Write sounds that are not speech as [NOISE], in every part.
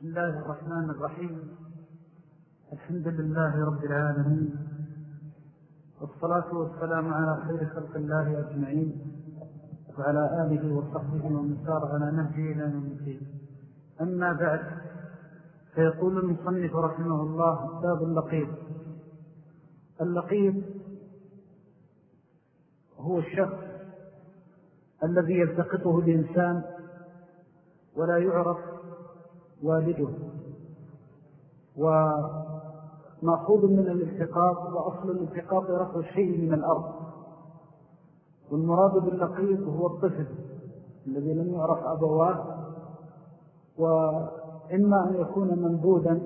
بسم الله الرحمن الرحيم. الحمد لله رب العالمين. والصلاة والسلام على خير خلق الله أجمعين وعلى آله وصحبه ومن سار على نهجه إلى نمته أما بعد فيقول المصنف رحمه الله باب اللقيط. اللقيط هو الشخص الذي يلتقطه الإنسان ولا يعرف والده. ومأخوذ من الالتقاط وأصل الالتقاط رفع الشيء من الأرض. والمراد باللقيط هو الطفل الذي لم يعرف أبواه. وإما أن يكون منبوذا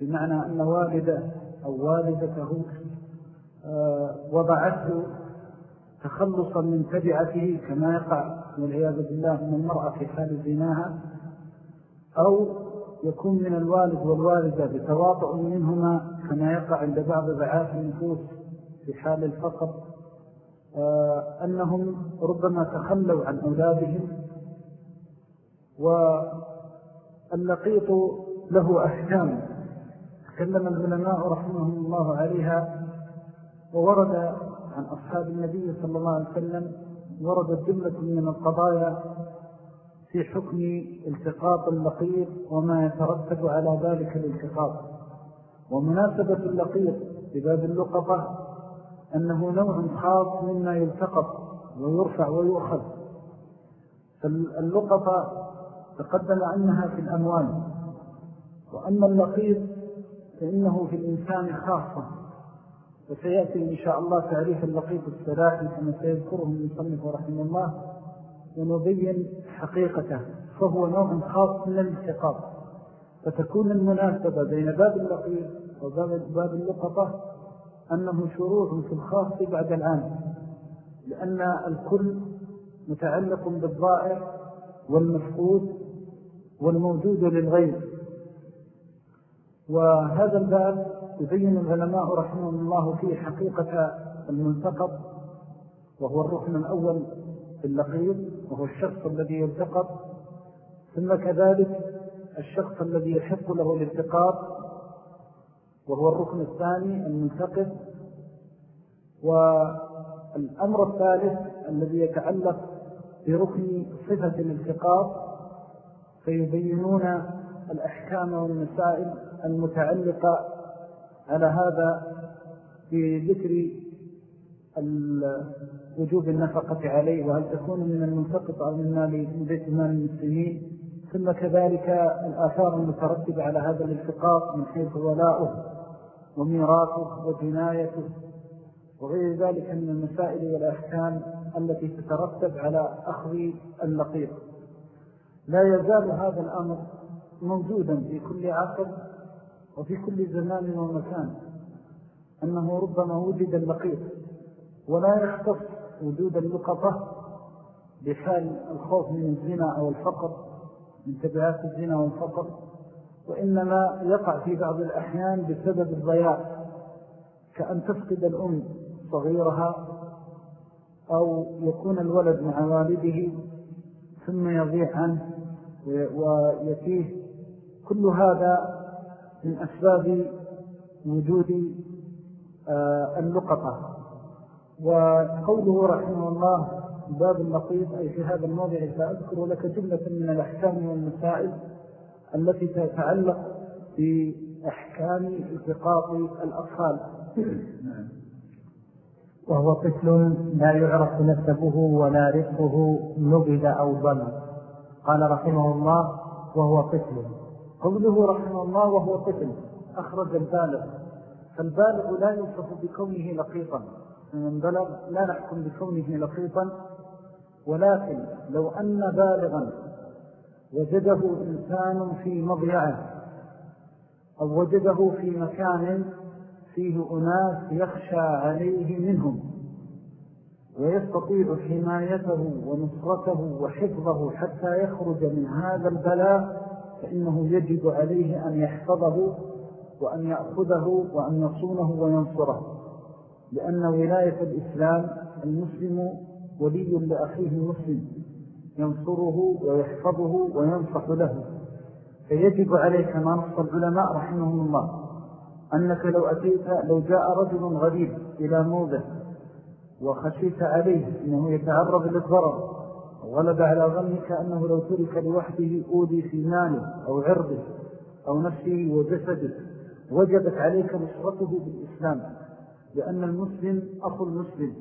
بمعنى أن والده أو والدته آه، وضعته تخلصا من تبعته كما يقع والعياذ بالله من المرأة في حال زناها. أو يكون من الوالد والوالدة بتواطؤ منهما كما يقع عند بعض ضعاف النفوس في حال الفقر آه، أنهم ربما تخلوا عن أولادهم واللقيط له أحكام. تكلم العلماء رحمهم الله عليها وورد عن أصحاب النبي صلى الله عليه وسلم وردت جملة من القضايا في حكم التقاط اللقيط وما يترتب على ذلك الالتقاط. ومناسبة اللقيط بباب اللقطة أنه نوع خاص مما يلتقط ويرفع ويؤخذ. فاللقطة تقدم أنها في الأموال. وأما اللقيط فإنه في الإنسان خاصة. وسيأتي إن شاء الله تعريف اللقيط السلاحي كما سيذكره المصنف رحمه الله. ونبين حقيقته فهو نوع خاص من الانتقاط فتكون المناسبة بين باب اللقيط وباب اللقطة أنه شروع في الخاص بعد العام لأن الكل متعلق بالضائع والمفقود والموجود للغير. وهذا الباب يبين العلماء رحمه الله فيه حقيقة المنتقط وهو الركن الأول اللقيط وهو الشخص الذي يلتقط. ثم كذلك الشخص الذي يحق له الالتقاط وهو الركن الثاني المنتقط. والأمر الثالث الذي يتعلق بركن صفة الالتقاط فيبينون الأحكام والمسائل المتعلقة على هذا في ذكر وجوب النفقة عليه وهل تكون من المنتقط أو من مال بيت مال المسلمين؟ ثم كذلك الآثار المترتبة على هذا الالتقاط من حيث ولاؤه وميراثه وجنايته وغير ذلك من المسائل والأحكام التي تترتب على أخذ اللقيط. لا يزال هذا الأمر موجودا في كل عقل وفي كل زمان ومكان أنه ربما وجد اللقيط. ولا يختص وجود اللقطة بحال الخوف من الزنا أو الفقر من تبعات الزنا والفقر وإنما يقع في بعض الأحيان بسبب الضياع كأن تفقد الأم صغيرها أو يكون الولد مع والده ثم يضيع عنه ويتيه كل هذا من أسباب وجود آه، اللقطة. وقوله رحمه الله باب اللطيف أي في هذا الموضع سأذكر لك جملة من الأحكام والمسائل التي تتعلق بأحكام التقاط الأطفال. وهو طفل لا يعرف نسبه ولا رفقه نبذ أو ضل قال رحمه الله وهو طفل. قوله رحمه الله وهو طفل أخرج البالغ. فالبالغ لا يوصف بكونه لقيطا من بلغ لا نحكم بكونه لقيطا ولكن لو أن بالغا وجده إنسان في مضيعه أو وجده في مكان فيه أناس يخشى عليه منهم ويستطيع حمايته ونصرته وحفظه حتى يخرج من هذا البلاء فإنه يجب عليه أن يحفظه وأن يأخذه وأن يصونه وينصره. لأن ولاية الإسلام المسلم ولي لأخيه المسلم ينصره ويحفظه وينصح له. فيجب عليك ما نص العلماء رحمهم الله أنك لو أتيت لو جاء رجل غريب إلى موضع وخشيت عليه أنه يتعرض للضرر وغلب على ظنك أنه لو ترك لوحده أودي في ماله أو عرضه أو نفسه وجسده وجبت عليك نصرته بالإسلام. لأن المسلم أخو المسلم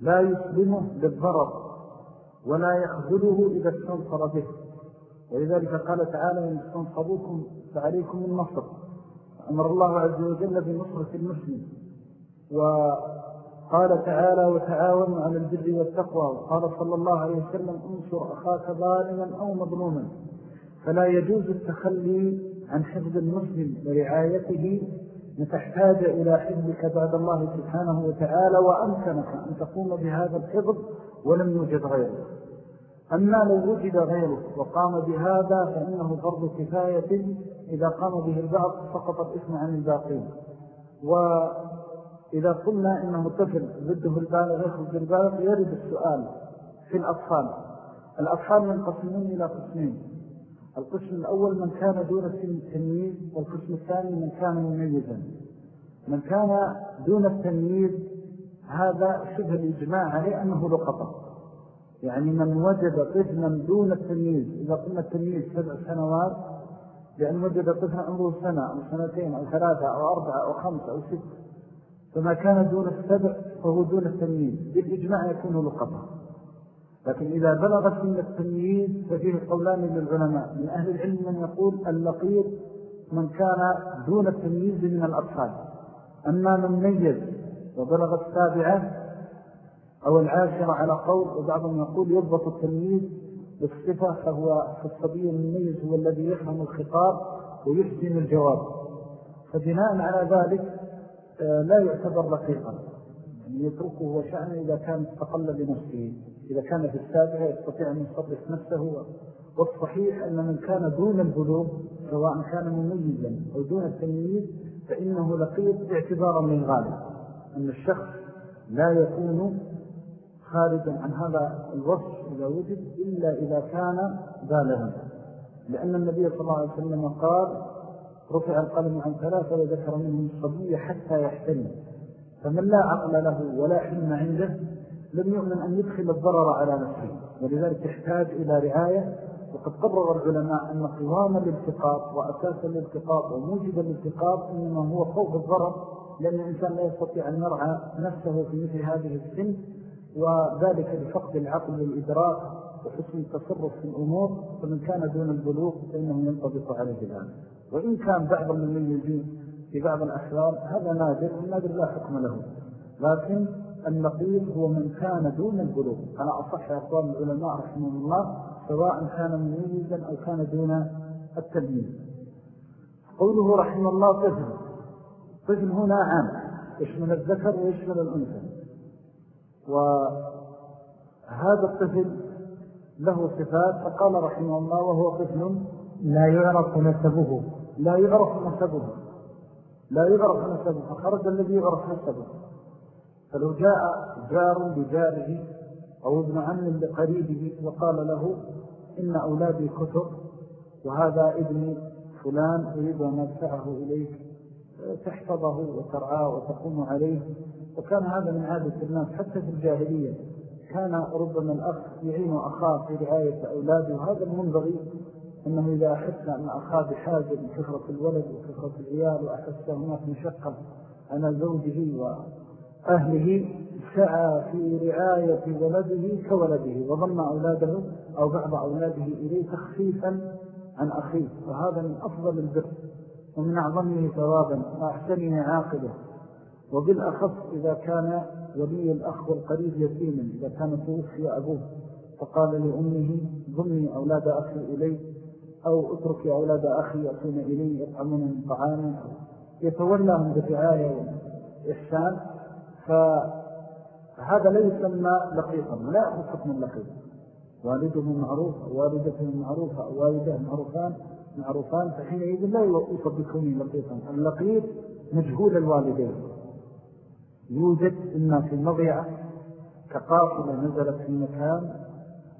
لا يسلمه بالضرر ولا يخذله إذا استنصر به. ولذلك قال تعالى إن استنصروكم فعليكم النصر. أمر الله عز وجل بنصرة المسلم. وقال تعالى وتعاونوا على البر والتقوى. وقال صلى الله عليه وسلم انصر أخاك ظالما أو مظلوما. فلا يجوز التخلي عن حفظ المسلم ورعايته لتحتاج إلى حفظك بعد الله سبحانه وتعالى وأمكنك أن تقوم بهذا الحفظ ولم يوجد غيره. أما لو وجد غيره وقام بهذا فإنه فرض كفاية إذا قام به البعض سقط الإثم عن الباقين. وإذا قلنا إنه طفل ضده البالغ يخرج بالبالغ يرد السؤال في الأطفال. الأطفال ينقسمون إلى قسمين. القسم الأول من كان دون سن التمييز والقسم الثاني من كان مميزا. من كان دون التمييز هذا شبه الإجماع عليه أنه لقطة يعني من وجد طفلا دون التمييز إذا قلنا التمييز سبع سنوات لأن وجد طفلا عمره سنة أو سنتين أو ثلاثة أو أربعة أو خمسة أو ستة. فما كان دون السبع فهو دون التمييز بالإجماع يكون لقطة لكن إذا بلغ سن التمييز ففيه قولان للعلماء من أهل العلم من يقول اللقيط من كان دون التمييز من الأطفال. أما من ميز وبلغ السابعة أو العاشرة على قول وبعضهم يقول يضبط التمييز بالصفة فهو في الصبي المميز هو الذي يفهم الخطاب ويحسن الجواب. فبناء على ذلك آه، لا يعتبر يعني يتركه وشأنه إذا كان استقل بنفسه إذا كان في السابعة يستطيع أن يصرف نفسه. والصحيح أن من كان دون البلوغ سواء كان مميزا أو دون التمييز فإنه لقيط اعتبارا من غالب. أن الشخص لا يكون خارجا عن هذا الوصف إذا وجد إلا إذا كان بالغا. لأن النبي صلى الله عليه وسلم قال رفع القلم عن ثلاثة وذكر منهم الصبية حتى يحتمل فمن لا عقل له ولا حلم عنده لم يؤمن أن يدخل الضرر على نفسه. ولذلك يحتاج إلى رعاية. وقد قرر العلماء أن قوام الالتقاط وأساس الالتقاط وموجب الالتقاط إنما هو خوف الضرر لأن الإنسان لا يستطيع أن يرعى نفسه في مثل هذه السن وذلك بفقد العقل والإدراك وحسن التصرف في الأمور. فمن كان دون البلوغ فإنه ينطبق عليه الآن. وإن كان بعض المميزين في بعض الأحوال هذا نادر والنادر لا حكم له. لكن النقيض هو من كان دون البلوغ. على أصح أقوال العلماء رحمه الله سواء كان مميزا أو كان دون التلميذ. قوله رحمه الله طفل طفل هنا عام. يشمل الذكر ويشمل الأنثى. وهذا الطفل له صفات فقال رحمه الله وهو طفل لا يعرف نسبه. لا يعرف نسبه. لا يعرف نسبه فخرج الذي يعرف نسبه فلو جاء جار بجاره أو ابن عم لقريبه وقال له إن أولادي كتب وهذا ابن فلان أريد أن أدفعه إليك تحفظه وترعاه وتقوم عليه. وكان هذا من عادة الناس حتى في الجاهلية كان ربما الأخ يعين أخاه في رعاية أولاده. وهذا المنبغي أنه إذا أحس أن أخاه بحاجة لكثرة الولد وكثرة العيال وأحس هناك مشقة على زوجه وأهله سعى في رعاية ولده كولده وضم أولاده أو بعض أولاده إليه تخفيفا عن أخيه. وهذا من أفضل البر ومن أعظمه ثوابا وأحسنه عاقبه. وبالأخص إذا كان ولي الأخ والقريب يتيما إذا كان توفي أبوه فقال لأمه ضمي أولاد أخي إليه أو أترك أولاد أخي يأتون إليه يطعمون من طعام يتولاهم بالرعاية والإحسان فهذا لا يسمى لقيطا ولا يأخذ حكم اللقيط والده معروف والدته معروفة والده معروفان معروفان فحينئذ لا يصدقوني لقيطا. اللقيط مجهول الوالدين. يوجد إما في المضيعة كقافلة نزلت في مكان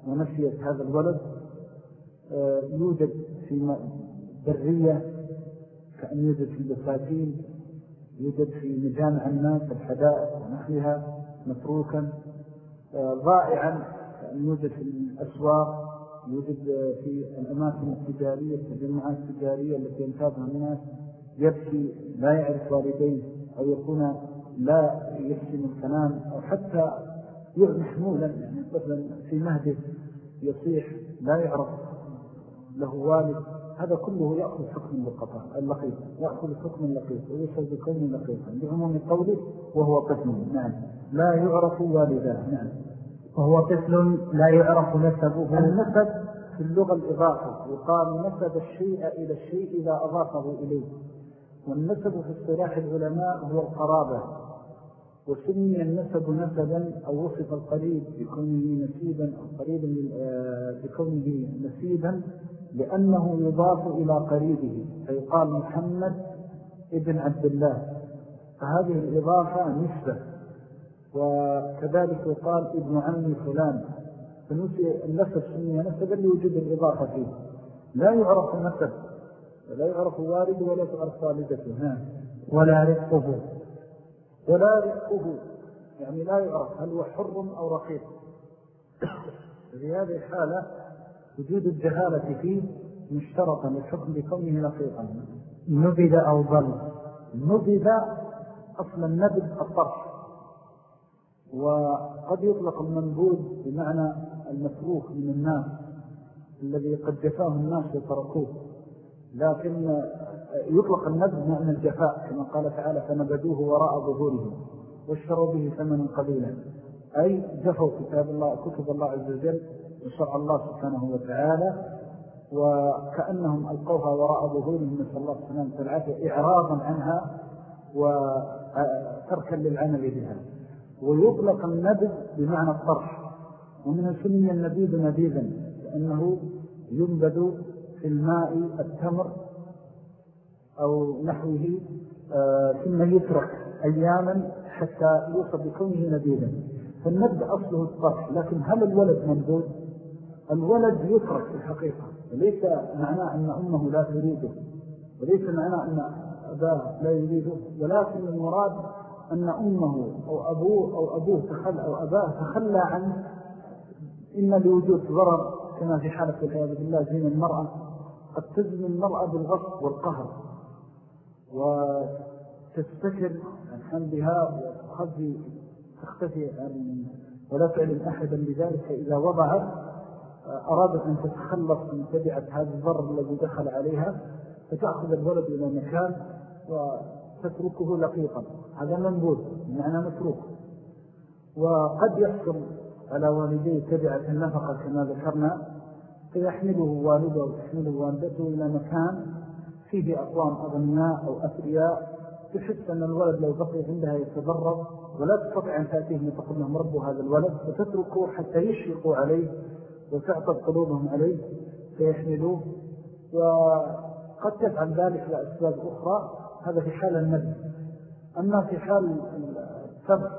ونسيت هذا الولد يوجد في برية كأن يوجد في البساتين يوجد في مجامع الناس الحدائق ونحلها متروكا ضائعا كأن يوجد في الأسواق يوجد في الأماكن التجارية التجمعات التجارية التي ينتابها الناس يبكي لا يعرف والديه أو يكون لا يحسن الكلام أو حتى محمولا يعني مثلا في مهده يصيح لا يعرف له والد هذا كله يأخذ حكم اللقيط يأخذ حكم اللقيط ويسأل بكون اللقيط بعموم قوله وهو طفل نعم. لا يعرف والداه نعم. وهو طفل لا يعرف نسبه. النسب في اللغة الإضافة يقال نسب الشيء إلى الشيء إذا أضافه إليه. والنسب في اصطلاح العلماء هو القرابة. وسمي النسب نسبا أو وصف القريب بكونه نسيبا أو قريبا آه، بكونه نسيبا لأنه يضاف إلى قريبه فيقال محمد ابن عبد الله. فهذه الإضافة نسبة وكذلك يقال ابن عمي فلان. فالنسب سمي نسبا لوجود الإضافة فيه. لا يعرف نسب لا يعرف والد ولا تعرف والدته. ولا رزقه ولا رزقه يعني لا يعرف هل هو حر أو رقيق. [COUGHS] في هذه الحالة وجود الجهالة فيه مشترطا للحكم بكونه رقيقا نبذ أو ظل. نبذ أصل النبذ الطرح. وقد يطلق المنبوذ بمعنى المسروخ من الناس الذي قد جفاه الناس وتركوه. لكن يطلق النبذ معنى الجفاء كما قال تعالى فنبذوه وراء ظهورهم واشتروا به ثمنا قليلا. أي جفوا كتاب الله كتب الله عز وجل وشرع الله سبحانه وتعالى وكأنهم ألقوها وراء ظهورهم نسأل الله سبحانه وتعالى إعراضا عنها وتركا للعمل بها. ويطلق النبذ بمعنى الطرح ومن سمي النبيذ نبيذا لأنه ينبذ في الماء التمر أو نحوه آه، ثم يترك أياما حتى يوصل بكونه نبيذا فالنبذ أصله الطرح لكن هل الولد منبوذ؟ الولد يترك في الحقيقة. وليس معناه أن أمه لا تريده وليس معناه أن أباه لا يريده ولكن المراد أن أمه أو أبوه أو أبوه تخل أو أباه تخلى عنه. إما لوجود ضرر كما في حالة العياذ بالله زين المرأة. قد تزن المرأة بالغصب والقهر. وتستكر عن حملها وتخذي تختفي ولا تعلم أحدا بذلك إذا وضعت أرادت أن تتخلص من تبعة هذا الضرر الذي دخل عليها فتأخذ الولد إلى مكان وتتركه لقيطا هذا منبوذ معنى متروك. وقد يحصل على والديه تبعة النفقة كما ذكرنا فيحمله والده وتحمله والدته إلى مكان فيه أقوام أغنياء أو أثرياء تحس أن الولد لو بقي عندها يتضرر ولا تستطيع أن تأتيه تقول لهم ربوا هذا الولد فتتركه حتى يشفقوا عليه وتعطب قلوبهم عليه فيحملوه. وقد تفعل ذلك لأسباب أخرى هذا في حال النبي أما في حال السبع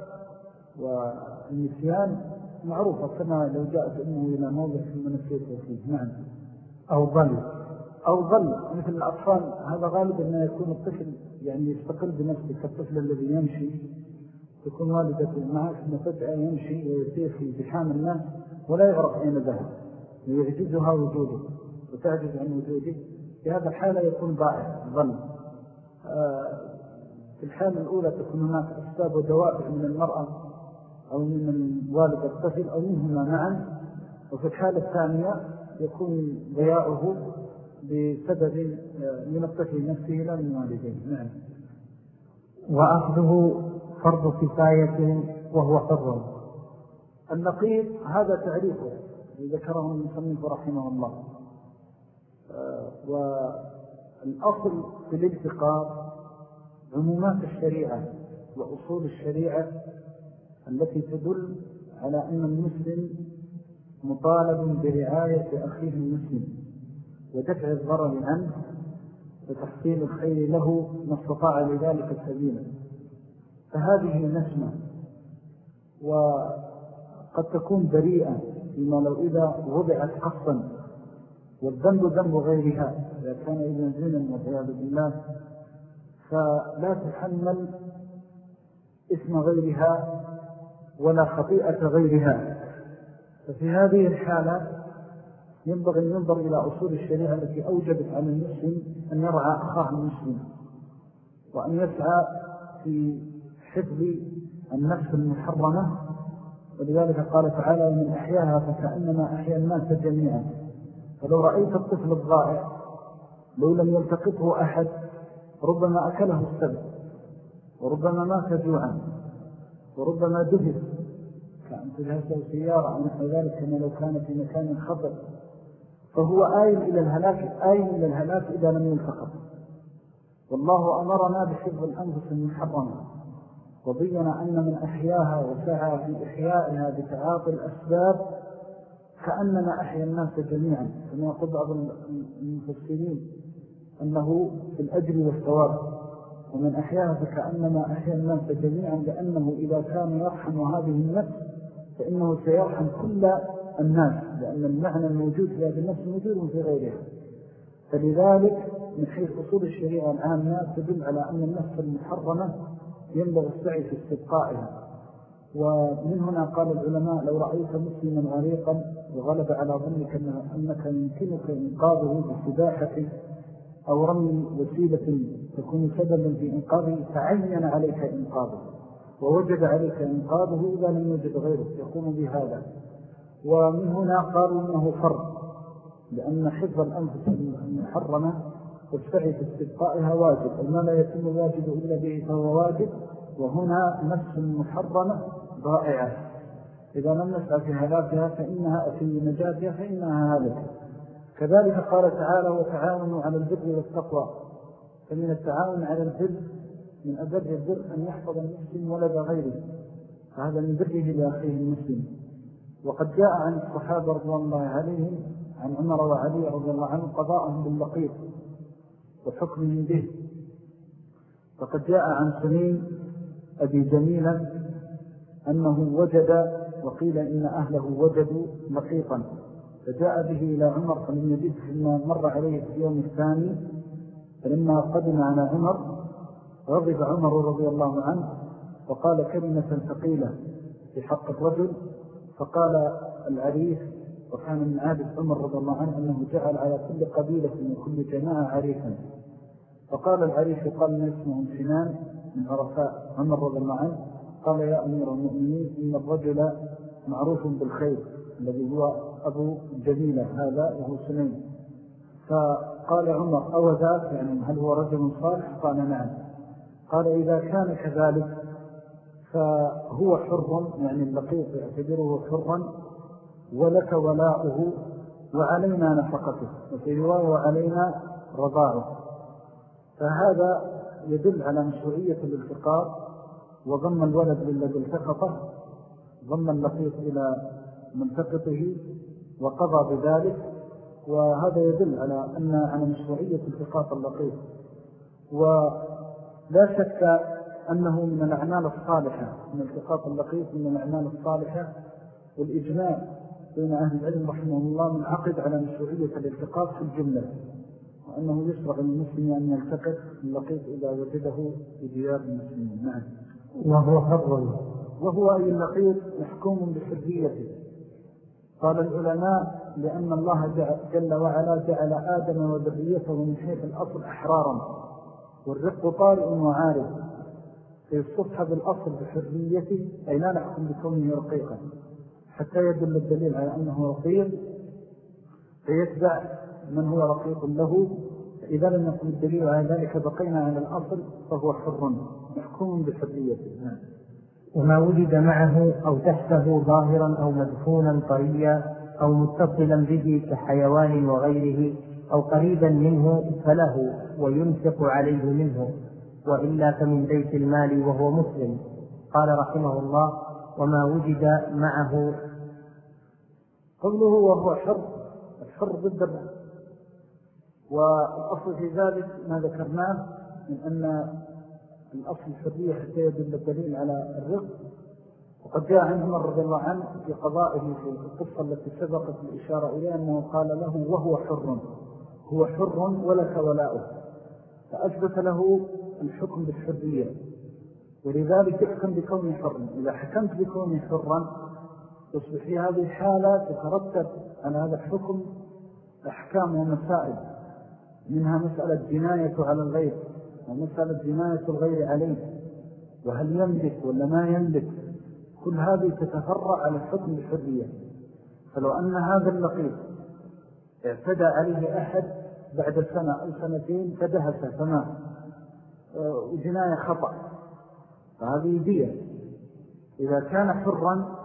والنسيان معروفة كما لو جاءت أمه إلى موضع ثم نسيته فيه. نعم. أو ظل أو ظل مثل الأطفال هذا غالبا أنه يكون الطفل يعني يستقل بنفسه كالطفل الذي يمشي تكون والدته معه ثم فجأة يمشي ويسير في زحام الناس ولا يعرف أين ذهب ويعجزها وجوده وتعجز عن وجوده. في هذا الحالة يكون ضائع ظل آه، في الحالة الأولى تكون هناك أسباب ودوافع من المرأة أو من الوالد الطفل أو منهما معا. وفي الحالة الثانية يكون ضياؤه بسبب آه، من الطفل نفسه لا من والديه. نعم. وأخذه فرض كفاية وهو حر. النقيض هذا تعريفه ذكره المصنف رحمه الله. آه، والأصل في الالتقاط عمومات الشريعة وأصول الشريعة التي تدل على أن المسلم مطالب برعاية أخيه المسلم. ودفع الضرر عنه وتحصيل الخير له ما استطاع لذلك سبيلا فهذه نسمة وقد تكون بريئة فيما لو إذا وضعت قصا والذنب ذنب غيرها إذا كان ابن زنا والعياذ بالله فلا تحمل اسم غيرها ولا خطيئة غيرها. ففي هذه الحالة ينبغي أن ينظر إلى أصول الشريعة التي أوجبت على المسلم أن يرعى أخاه المسلم وأن يسعى في حفظ النفس المحرمة. ولذلك قال تعالى ومن أحياها فكأنما أحيا الناس جميعا. فلو رأيت الطفل الضائع لو لم يلتقطه أحد ربما أكله السبب وربما مات جوعا وربما دهد كأن تجهزه سيارة أو نحو ذلك كما لو كان في مكان خطر. فهو آيل إلى الهلاك آيل إلى الهلاك إذا لم يلتقط والله أمرنا بحفظ الأنفس المحرمة وبين أن من أحياها وسعى في إحيائها بتعاطي الأسباب كأننا أحيا الناس جميعا. كما يقول بعض المفسرين أنه في الأجر والثواب. ومن أحياها فكأنما أحيا الناس جميعا لأنه إذا كان يرحم هذه النفس فإنه سيرحم كل الناس لأن المعنى الموجود في هذه النفس موجود في غيرها. فلذلك من حيث أصول الشريعة العامة تدل على أن النفس المحرمة ينبغي السعي في استبقائها. ومن هنا قال العلماء لو رأيت مسلما غريقا وغلب على ظنك أنك يمكنك إنقاذه بسباحة أو رمي وسيلة تكون سببا في إنقاذه تعين عليك إنقاذه. ووجد عليك إنقاذه إذا لم يوجد غيره. يقوم بهذا. ومن هنا قالوا إنه فرض لأن حفظ الأنفس المحرمة والسعي في استبقائها واجب وما لا يتم الواجب إلا به فهو واجب وهنا نفس محرمة ضائعة. إذا لم نسعى في هلاكها فإنها في نجاتها فإنها هالكة كذلك قال تعالى وتعاونوا على البر والتقوى فمن التعاون على البر من أبر البر أن يحفظ المسلم ولد غيره فهذا من بره لأخيه المسلم. وقد جاء عن الصحابة رضي الله عليهم عن عمر وعلي رضي الله عنه قضاءهم باللقيط وحكمهم به. فقد جاء عن سنين أبي جميلة أنه وجد وقيل إن أهله وجدوا لقيطا فجاء به إلى عمر فلم يجد ثم مر عليه في اليوم الثاني فلما قدم على عمر غضب عمر رضي الله عنه وقال كلمة ثقيلة في حق الرجل فقال العريف وكان من عادة عمر رضي الله عنه أنه جعل على كل قبيلة من كل جماعة عريفا فقال العريف قال من اسمهم سنان من عرفاء عمر رضي الله عنه؟ قال يا أمير المؤمنين إن الرجل معروف بالخير الذي هو أبو جميلة هذا وهو سنين فقال عمر أو ذاك يعني هل هو رجل صالح؟ قال نعم. قال إذا كان كذلك فهو حر يعني اللقيط يعتبره حرا ولك ولاؤه وعلينا نفقته وفي رواية وعلينا رضاعه فهذا يدل على مشروعية الالتقاط وضم الولد للذي التقطه ضم اللقيط إلى منتقطه وقضى بذلك. وهذا يدل على أن على مشروعية التقاط اللقيط. ولا شك أنه من الأعمال الصالحة من التقاط اللقيط من الأعمال الصالحة والإجماع بين أهل العلم رحمه الله من عقد على مشروعية الالتقاط في الجملة وأنه يشرع للمسلم أن يلتقط اللقيط إذا وجده في ديار المسلمين. نعم. وهو حر. وهو أي اللقيط محكوم بحريته. قال العلماء لأن الله جل وعلا جعل آدم وذريته من حيث الأصل أحرارا والرق طارئ وعارض. فيستصحب الأصل بحريته أي لا نحكم بكونه رقيقا حتى يدل الدليل على أنه رقيق. فيتبع من هو رقيق له. إذا لم يكن الدليل على ذلك بقينا على الأصل فهو حر محكوم بحريته. نعم. وما وجد معه أو تحته ظاهرا أو مدفونا طريا أو متصلا به كحيوان وغيره أو قريبا منه فله وينفق عليه منه. وإلا فمن بيت المال وهو مسلم. قال رحمه الله وما وجد معه. قوله وهو حر الحر ضد الرب والأصل في ذلك ما ذكرناه من أن الأصل الحرية حتى يدل الدليل على الرق. وقد جاء عن عمر رضي الله عنه في قضائه في القصة التي سبقت الإشارة إليه أنه قال له وهو حر. هو حر ولك ولاؤه. فأثبت له الحكم بالحرية. ولذلك يحكم بكونه حرا إذا حكمت بكونه حرا يصبح في هذه الحالة تترتب على هذا الحكم أحكام ومسائل. منها مسألة جناية على الغير ومسألة جناية الغير عليه. وهل يملك ولا ما يملك؟ كل هذه تتفرع على الحكم بالحرية فلو أن هذا اللقيط اعتدى عليه أحد بعد سنة أو سنتين فدهس فمات وجناية خطأ. فهذه دية. إذا كان حرا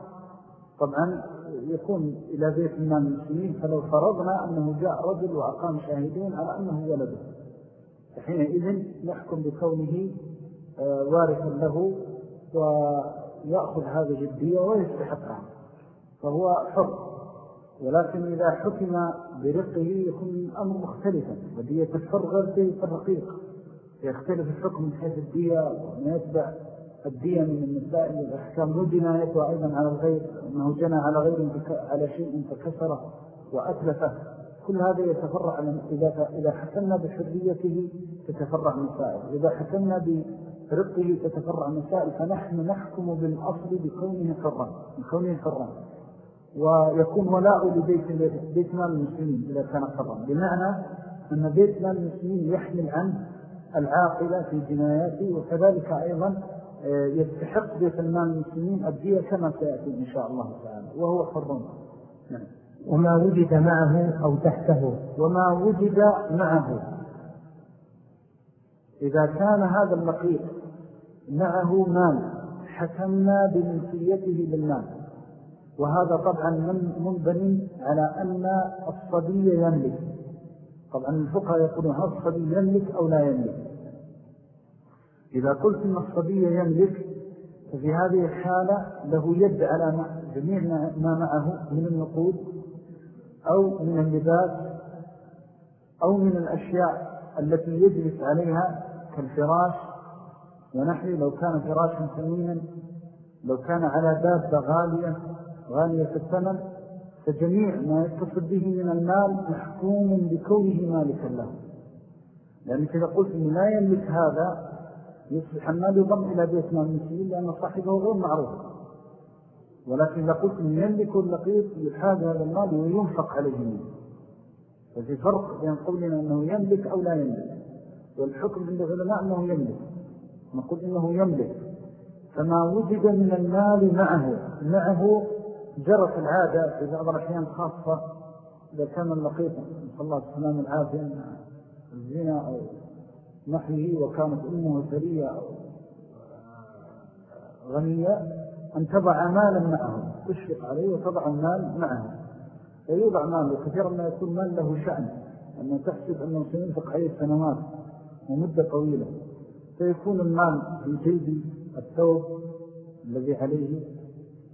طبعا يكون إلى بيت المال المسلمين فلو فرضنا أنه جاء رجل وأقام شاهدين على أنه ولده. فحينئذ نحكم بكونه آه، وارثا له ويأخذ هذا جدية ويستحقها فهو حر. ولكن إذا حكم برقه يكون الأمر مختلفا. ودية الحر غير الرقيق يختلف الحكم من حيث الدية وما يتبع الدية من المسائل والأحكام له جنايته أيضا على الغير أنه جنى على غير على شيء فكسره وأتلفه. كل هذا يتفرع إذا, حكمنا بحريته تتفرع مسائل إذا حكمنا برقه تتفرع مسائل فنحن نحكم بالأصل بكونه حرا بكونه حرا. ويكون ولاء لبيت بيت مال المسلمين إذا كان حرا. بمعنى أن بيت مال المسلمين يحمل عنه العاقلة في جناياته وكذلك أيضا آه، يستحق بيت المال المسلمين الدية كما سيأتي إن شاء الله تعالى وهو حر. نعم. وما وجد معه أو تحته. وما وجد معه. إذا كان هذا اللقيط معه مال حكمنا بمنسيته للمال وهذا طبعا منبني على أن الصبي يملك. طبعا الفقهاء يقولون هذا الصبي يملك أو لا يملك. إذا قلت أن الصبي يملك ففي هذه الحالة له يد على جميع ما معه من النقود أو من اللباس أو من الأشياء التي يجلس عليها كالفراش. ونحن لو كان فراشا ثمينا لو كان على دابة غالية غالية الثمن فجميع ما يتصل به من المال محكوم بكونه مالكا له. لأنك إذا قلت أنه لا يملك هذا يصبح المال يضم إلى بيت مال المسلمين لأن صاحبه غير معروف. ولكن إذا قلت من يملك اللقيط يحاز هذا المال وينفق عليه منه. ففي فرق بين قولنا أنه يملك أو لا يملك. والحكم عند العلماء أنه يملك. نقول إنه يملك. فما وجد من المال معه معه جرت العادة في بعض الأحيان خاصة إذا كان اللقيط صلى الله عليه وسلم العافية الزنا أو نحيه وكانت أمه ثرية غنية أن تضع مالا معه تشفق عليه وتضع المال معه. فيوضع مال وكثيرا ما يكون مال له شأن أنه تحسب أنه سينفق عليه سنوات ومدة طويلة. فيكون المال في جيد الثوب الذي عليه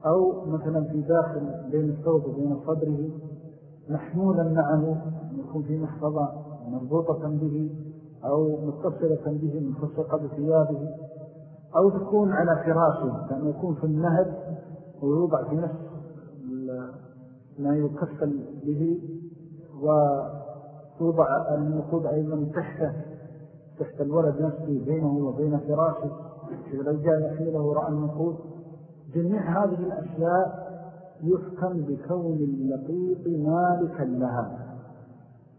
أو مثلا في داخل بين الثوب وبين صدره محمولا معه يكون في محفظة مربوطة به أو متصلة به متصقة بثيابه أو تكون على فراشه كأن يكون في النهد ويوضع في نفس ما يكفل به وتوضع النقود أيضا تحته تحت الولد نفسه بينه وبين فراشه. إذا جاء يحمله رأى النقود جميع هذه الأشياء يحكم بكون اللقيط مالكا لها.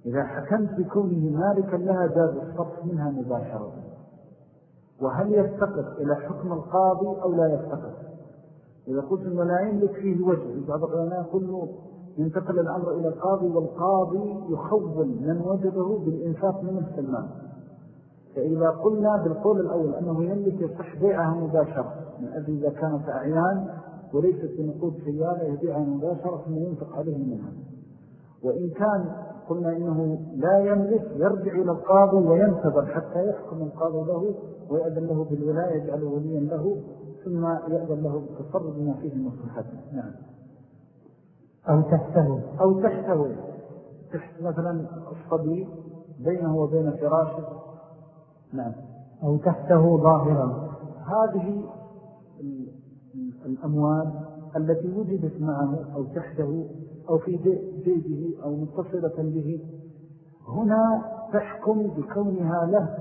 إذا حكمت بكونه مالكا لها جاز الصرف منها مباشرة. وهل يفتقر إلى حكم القاضي أو لا يفتقر إذا قلت أنه لا يملك فيه وجه بعض العلماء كله ينتقل الأمر إلى القاضي والقاضي يخول من وجده بالإنفاق من السلمان فإذا قلنا بالقول الأول أنه يملك يصح بيعها مباشرة من أجل إذا كانت أعيان وليست بنقود سيارة يبيعها مباشرة ثم ينفق عليه منها. وإن كان قلنا إنه لا يملك يرجع إلى القاضي وينتظر حتى يحكم القاضي له ويأذن له بالولاية يجعله وليا له ثم يأذن له بالتصرف بما فيه مصلحته نعم. أو تحته أو تحته تحت مثلا الصبي بينه وبين فراشه نعم. أو تحته ظاهرا. هذه الأموال التي وجدت معه أو تحته أو في جيبه أو متصلة به هنا تحكم بكونها له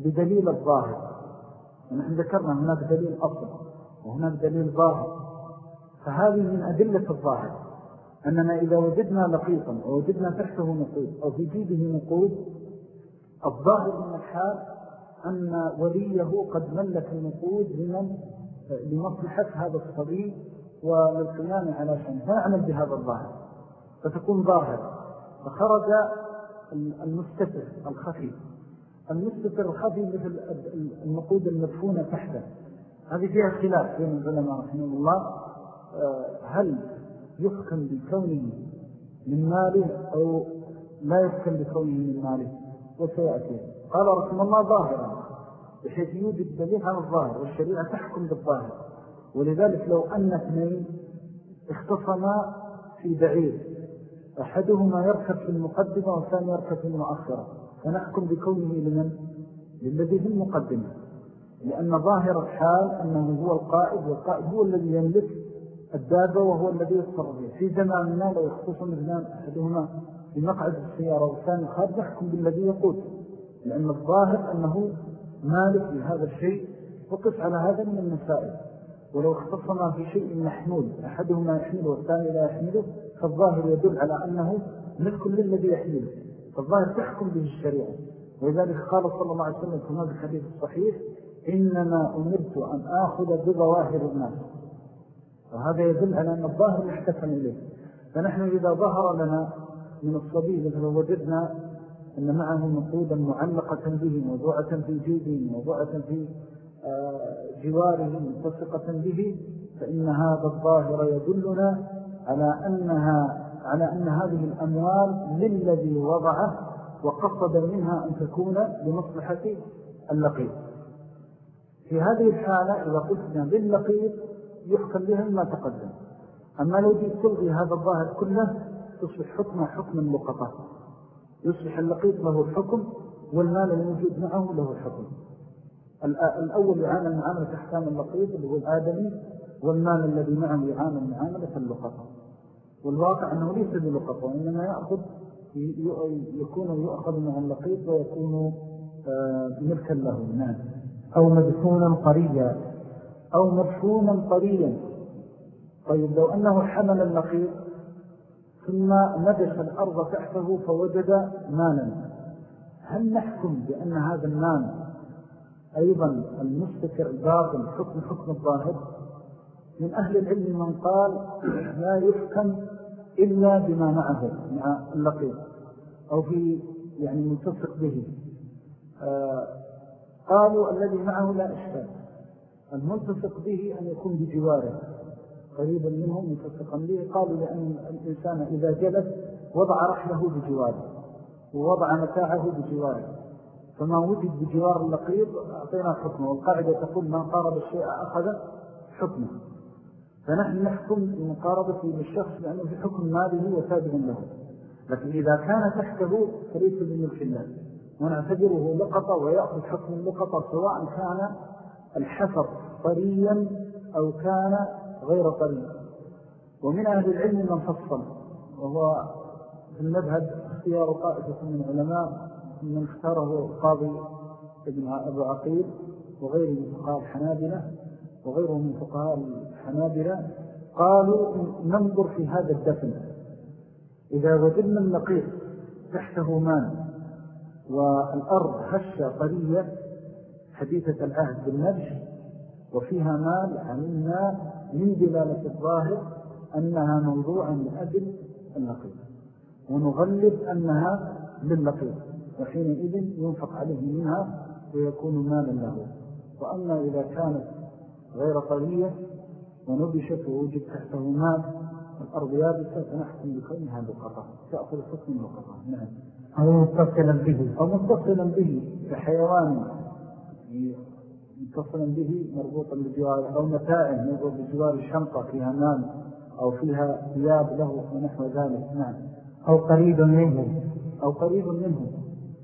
بدليل الظاهر. ونحن ذكرنا هناك دليل أصل وهناك دليل ظاهر. فهذه من أدلة الظاهر. أننا إذا وجدنا لقيطا ووجدنا تحته نقود أو في جيبه نقود الظاهر من الحال أن وليه قد ملك النقود لمن لمصلحة هذا الصبي وللقيام على شأنه. فنعمل بهذا الظاهر؟ فتكون ظاهرة فخرج المستتر الخفي. المستتر الخفي مثل النقود المدفونة تحته. هذه فيها خلاف بين العلماء رحمه الله. آه، هل يحكم بكونه من ماله أو لا يحكم بكونه من ماله؟ وسيأتي قال رحمه الله ظاهرا. بحيث يوجد دليل على الظاهر والشريعة تحكم بالظاهر. ولذلك لو أن اثنين اختصما في بعير أحدهما يركب في المقدمة والثاني يركب في المؤخرة. فنحكم بكونه لمن؟ للذي في المقدمة. لأن ظاهر الحال أنه هو القائد والقائد هو الذي يملك الدابة وهو الذي يتصرف في زماننا لو يخصوصا اثنان أحدهما. في مقعد السيارة والثاني خارج يحكم بالذي يقود لأن الظاهر أنه مالك لهذا الشيء وقف على هذا من المسائل ولو اختصنا في شيء محمول أحدهما يحمله والثاني لا يحمله فالظاهر يدل على أنه ملك للذي يحمله. فالظاهر تحكم به الشريعة. ولذلك قال صلى الله عليه وسلم في هذا الحديث الصحيح إنما أمرت أن آخذ بظواهر الناس. وهذا يدل على أن الظاهر محتفا إليه. فنحن إذا ظهر لنا من الصبي مثل وجدنا أن معه نقودا معلقة به موضوعة في جيبه موضوعة في آه، جواره متفقة به فإن هذا الظاهر يدلنا على أنها على أن هذه الأموال للذي وضعه وقصد منها أن تكون لمصلحة اللقيط. في هذه الحالة إذا قلتنا للقيط يحكم بها ما تقدم. أما لو جئت تلغي هذا الظاهر كله تصبح حكمه حكم اللقطة يصبح اللقيط له الحكم والمال الموجود معه له الحكم. الأول يعامل معاملة أحكام اللقيط اللي هو الآدمي والمال الذي معه يعامل معاملة اللقطة والواقع أنه ليس بلقطة وإنما يأخذ يكون يؤخذ مع اللقيط ويكون آه، ملكا له نعم. أو مدفونا طريا أو مدفونا طريا طيب لو أنه حمل اللقيط ثم ندش الأرض تحته فوجد مالا. هل نحكم بأن هذا المال أيضا المستكر الباطل حكم حكم الظاهر؟ من أهل العلم من قال لا يحكم إلا بما معه مع اللقيط أو في يعني متصق به. آه قالوا الذي معه لا إشكال الملتصق به أن يكون بجواره. قريبا منه متصقا به قالوا لأن الإنسان إذا جلس وضع رحله بجواره ووضع متاعه بجواره. فما وجد بجوار اللقيط أعطينا حكمه والقاعدة تقول ما قارب الشيء أخذ حكمه. فنحن نحكم بمقاربة للشخص لأنه في حكم ماله وتابع له. لكن إذا كان تحته فليس من الله. ونعتبره لقطة ويأخذ حكم اللقطة سواء كان الحفر طريا أو كان غير طري ومن أهل العلم من فصل وهو في المذهب اختيار قائدة من العلماء من اختاره القاضي ابن أبو عقيل وغيره من فقهاء الحنابلة وغيره من فقهاء الحنابلة قالوا ننظر في هذا الدفن. إذا وجدنا النقيط تحته مال والأرض هشة طرية حديثة العهد بالنبش وفيها مال علمنا من دلالة الظاهر أنها موضوعا من أجل النقيط ونغلب أنها للنقيط وحينئذ ينفق عليه منها ويكون مالا له. وأما إذا كانت غير طرية ونبشت ووجد تحته مال الأرض يابسة فنحكم بكونها لقطة. تأخذ حكم لقطة. نعم. أو متصلا به. أو متصلا به كحيوان. متصلا به مربوطا بجوار أو متاع مربوط بجوار شنطة فيها مال أو فيها ثياب له ونحو ذلك نعم. أو قريب منه أو قريب منه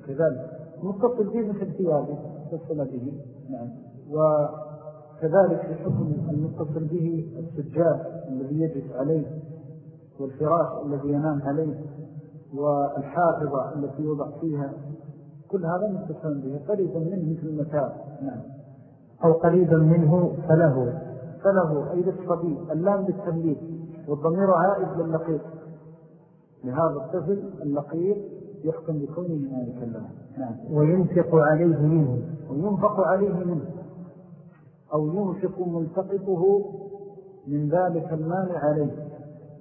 كذلك. متصل به مثل ثيابه متصل به نعم. كذلك في حكم المتصل به السجاد الذي يجلس عليه والفراش الذي ينام عليه والحافظة التي يوضع فيها كل هذا متصل به قريبا منه مثل المتاع نعم. أو قريبا منه فله. فله أي للصبي اللام بالتمليك والضمير عائد للقيط لهذا الطفل اللقيط يحكم بكونه مالك الله نعم. وينفق عليه منه. وينفق عليه منه. أو ينفق ملتقطه من ذلك المال عليه.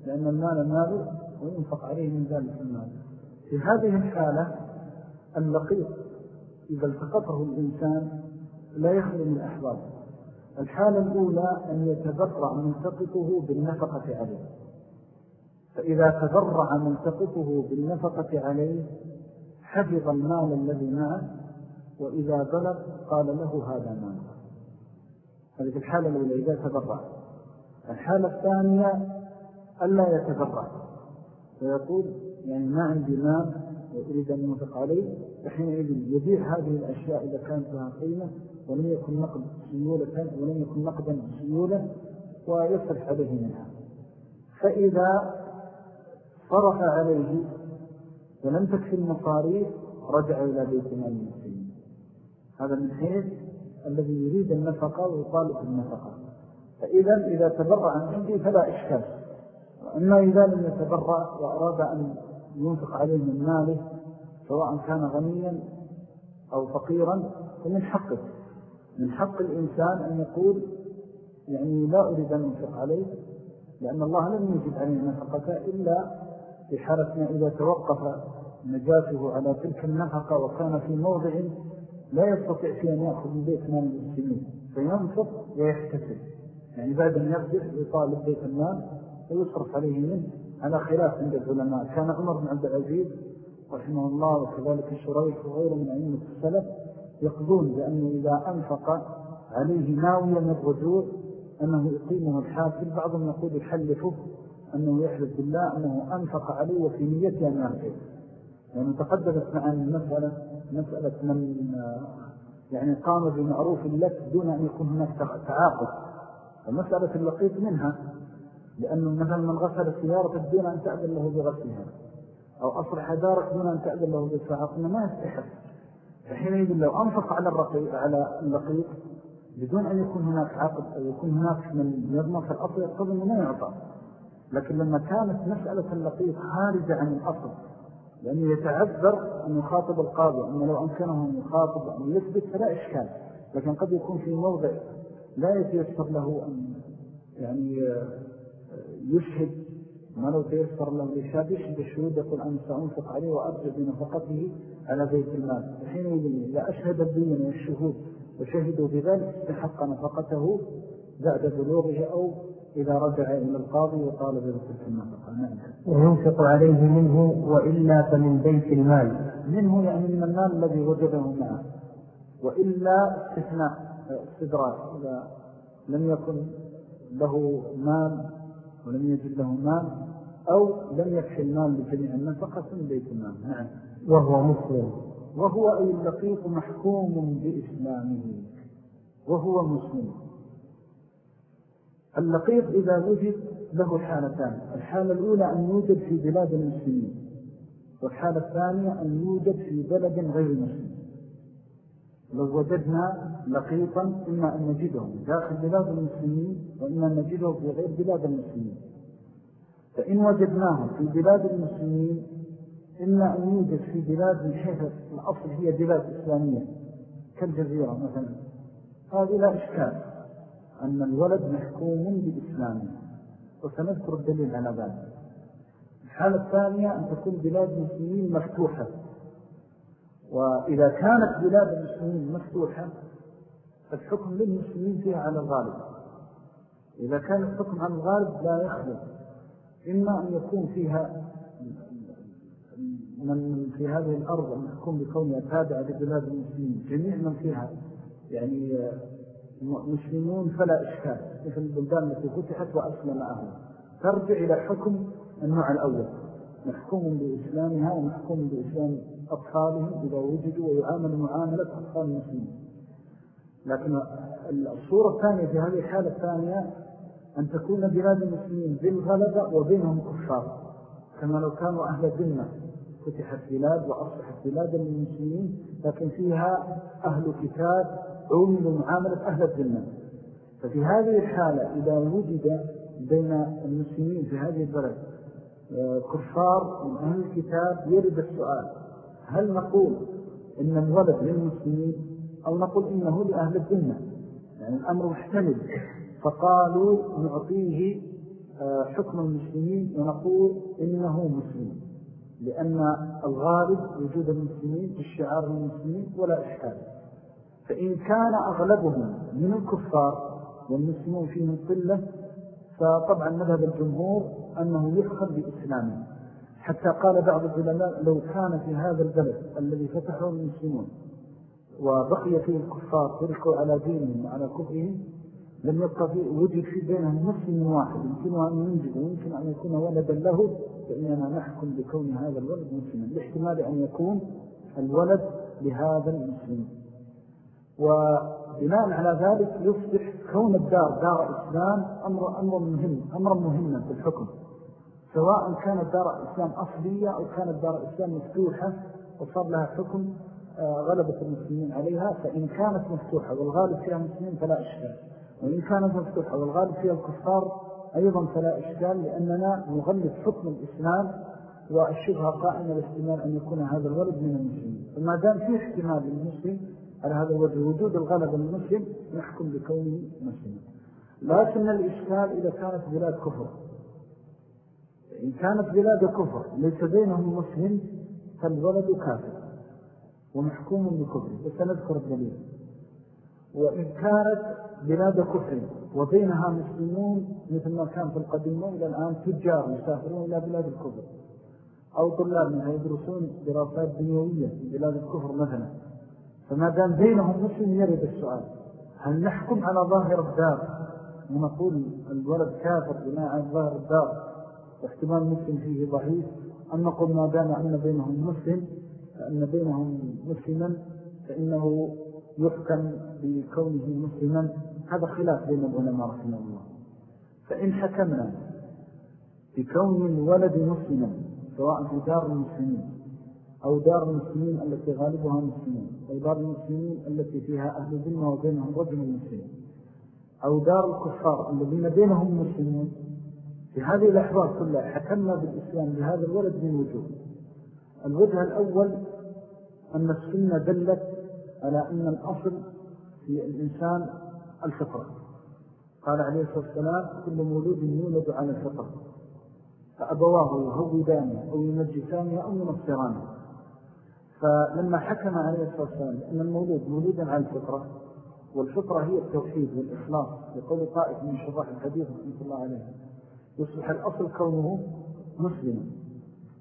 لأن المال ماله وينفق عليه من ذلك المال. في هذه الحالة اللقيط إذا التقطه الإنسان لا يخلو من أحوال الحالة الأولى أن يتبرع ملتقطه بالنفقة عليه. فإذا تبرع ملتقطه بالنفقة عليه حفظ المال الذي معه وإذا بلغ قال له هذا مال هذه الحالة الأولى إذا تبرع. الحالة الثانية ألا يتبرع. ويقول يعني ما عندي مال وأريد أن ينفق عليه فحينئذ يبيع هذه الأشياء إذا كانت لها قيمة ولم يكن نقد سيولة ولم يكن نقدا سيولة ويصرف عليه منها فإذا صرف عليه ولم تكفي المصاريف رجع إلى بيت مال المسلمين. هذا من حيث الذي يريد النفقة ويطالب النفقة فإذا إذا تبرع عن عندي فلا إشكال. وأما إذا لم يتبرع وأراد أن ينفق عليه من ماله سواء كان غنيا أو فقيرا فمن حقه. من حق الإنسان أن يقول يعني لا أريد أن ينفق عليه لأن الله لم يجب عليه نفقته إلا في ما إذا توقف نجاته على تلك النفقة وكان في موضع لا يستطيع فيه أن يأخذ بيت مال المسلمين. فينفق ويحتسب. يعني بعد أن يرجع يطالب بيت المال ويصرف عليه منه على خلاف عند العلماء. كان عمر بن عبد العزيز رحمه الله وكذلك الشريف وغيره من عين السلف يقضون بأنه إذا أنفق عليه ناويا الرجوع أنه يقيمه الحاكم بعضهم يقول يحلفه أنه يحلف بالله أنه أنفق عليه وفي نيته أن يرجع يعني تقدمت معنا المسألة مسألة من يعني قام بمعروف لك دون أن يكون هناك تعاقد. ومسألة اللقيط منها لأنه مثلا من غسل السيارة دون أن تأذن له بغسلها أو أصلح دارك دون أن تأذن له بالساعة ما يستحق. فحينئذ لو أنفق على الرقيق على اللقيط بدون أن يكون هناك عقد أو يكون هناك من يضمن في الأصل يقتضي أنه يعطى. لكن لما كانت مسألة اللقيط خارجة عن الأصل لأنه يتعذر أن يخاطب القاضي أنه لو أمكنه أن يخاطب أن يثبت فلا إشكال. لكن قد يكون في موضع لا يتيسر له أن يعني يشهد ما لو تيسر له لشاب يشهد الشهود يقول أنا سأنفق عليه وأرجع بنفقته على بيت المال. يقول إذا أشهد الدين والشهود وشهدوا بذلك استحق نفقته بعد بلوغه أو إذا رجع إلى القاضي وطالب بتلك النفقة وينفق عليه منه وإلا فمن بيت المال. منه يعني من المال الذي وجده معه وإلا استثناء استدراج إذا لم يكن له مال ولم يجد له مال أو لم يكفي المال لجميع النفقة من بيت المال. نعم. وهو مسلم. وهو أي اللقيط محكوم بإسلامه. وهو مسلم. اللقيط إذا وجد له حالتان. الحالة الأولى أن يوجد في بلاد المسلمين. والحالة الثانية أن يوجد في بلد غير مسلم لو وجدنا لقيطا إما أن نجده داخل بلاد المسلمين وإما أن نجده في غير بلاد المسلمين. فإن وجدناه في بلاد المسلمين إما أن يوجد في بلاد حيث الأصل هي بلاد إسلامية كالجزيرة مثلا. هذه لا إشكال أن الولد محكوم بإسلامه وسنذكر الدليل على ذلك. الحالة الثانية أن تكون بلاد المسلمين مفتوحة. وإذا كانت بلاد المسلمين مفتوحة فالحكم للمسلمين فيها على الغالب. إذا كان الحكم عن الغالب لا يخلق إما أن يكون فيها من في هذه الأرض المحكوم بكونها تابعة لبلاد المسلمين جميع من فيها يعني مسلمون فلا إشكال مثل البلدان التي فتحت وأسلم أهل ترجع إلى حكم النوع الأول. محكوم بإسلامها ومحكوم بإسلام أطفالهم إذا وجدوا ويعامل معاملة أطفال المسلمين. لكن الصورة الثانية في هذه الحالة الثانية أن تكون بلاد المسلمين بالغلبة وبينهم كفار. كما لو كانوا أهل الذمة. فتحت بلاد وأصبحت بلاد للمسلمين لكن فيها أهل كتاب عملوا معاملة أهل الذمة. ففي هذه الحالة إذا وجد بين المسلمين في هذه البلد آه، كفار من أهل الكتاب يرد السؤال هل نقول إن الولد للمسلمين أو نقول إنه لأهل الذمة؟ يعني الأمر محتمل. فقالوا نعطيه آه، حكم المسلمين ونقول إنه مسلم لأن الغالب وجود المسلمين بالشعار المسلمين ولا إشكال. فإن كان أغلبهم من الكفار والمسلمون فيهم قلة فطبعا مذهب الجمهور أنه يفخر بإسلامه. حتى قال بعض العلماء لو كان في هذا البلد الذي فتحه المسلمون وبقي فيه الكفار تركوا على دينهم وعلى كفرهم لم يبقى فيه وجد في بينهم مسلم واحد يمكن أن ينجب ويمكن أن يكون ولدا له فإننا نحكم بكون هذا الولد مسلما لاحتمال أن يكون الولد لهذا المسلم. وبناء على ذلك يصبح كون الدار دار إسلام أمر, أمر مهم أمر مهما في الحكم. سواء كانت دار إسلام أصلية أو كانت دار إسلام مفتوحة وصار لها حكم آه، غلبة المسلمين عليها فإن كانت مفتوحة والغالب فيها المسلمين فلا إشكال. وإن كانت مفتوحة والغالب فيها الكفار أيضا فلا إشكال لأننا نغلب حكم الإسلام والشبهة قائمة الاحتمال أن يكون هذا الولد من المسلمين. فما دام في احتمال للمسلم على هذا الوجه وجود الغلب المسلم نحكم بكونه مسلما لكن الإشكال إذا كانت بلاد كفر. إن كانت بلاد كفر ليس بينهم مسلم فالولد كافر ومحكوم بكفره. وسنذكر الدليل. وإن كانت بلاد كفر وبينها مسلمون مثل ما كان في القديم إلى الآن تجار يسافرون إلى بلاد الكفر. أو طلاب منها يدرسون دراسات دنيوية في بلاد الكفر مثلا. فما دام بينهم مسلم يرد السؤال هل نحكم على ظاهر الدار؟ ونقول الولد كافر بناء على ظاهر الدار واحتمال مسلم فيه ضعيف. أم نقول ما دام أن بينهم مسلم فأن بينهم مسلما فإنه يحكم بكونه مسلما هذا خلاف بين العلماء رحمه الله. فإن حكمنا بكون الولد مسلما سواء في دار المسلمين أو دار المسلمين التي غالبها مسلمين أو دار المسلمين التي فيها أهل ذمة وبينهم رجل المسلمين أو دار الكفار الذين بينهم مسلمون في هذه الأحوال كلها حكمنا بالإسلام بهذا الولد من وجوه الوجه الأول أن السنة دلت على أن الأصل في الإنسان الفطرة. قال عليه الصلاة والسلام كل مولود يولد على الفطرة. فأبواه يهودانه أو يمجسانه أو ينصرانه فلما حكم عليه الصلاة والسلام أن المولود مولودا على الفطرة والفطرة هي التوحيد والإخلاص لقول طائف من شرح الحديث رحمة الله عليه يصبح الأصل كونه مسلما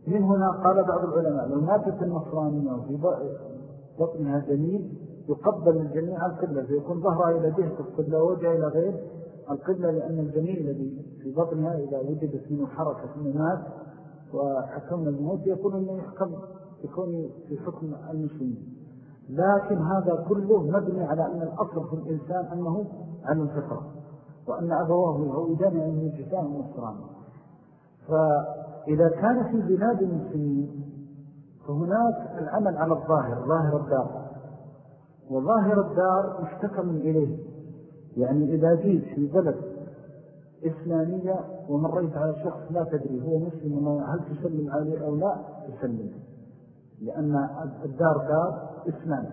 من هنا قال بعض العلماء لو ماتت النصرانية بطنها جميل يقبل الجميع القبلة فيكون ظهرها إلى جهة القبلة ووجه إلى غير القبلة لأن الجميل الذي في بطنها إذا وجدت منه حركة مات وحكمنا الموت يقول أنه يحكم يكون في حكم المسلمين. لكن هذا كله مبني على أن الأصل في الإنسان أنه على الفطرة وأن أبواه يهودان أن يجسان النصران فإذا كان في بلاد المسلمين فهناك العمل على الظاهر ظاهر الدار. وظاهر الدار مشتكم إليه. يعني إذا جيت في بلد إسلامية ومريت على شخص لا تدري هو مسلم هل تسلم عليه أو لا؟ تسلم. لأن الدار دار إسلام.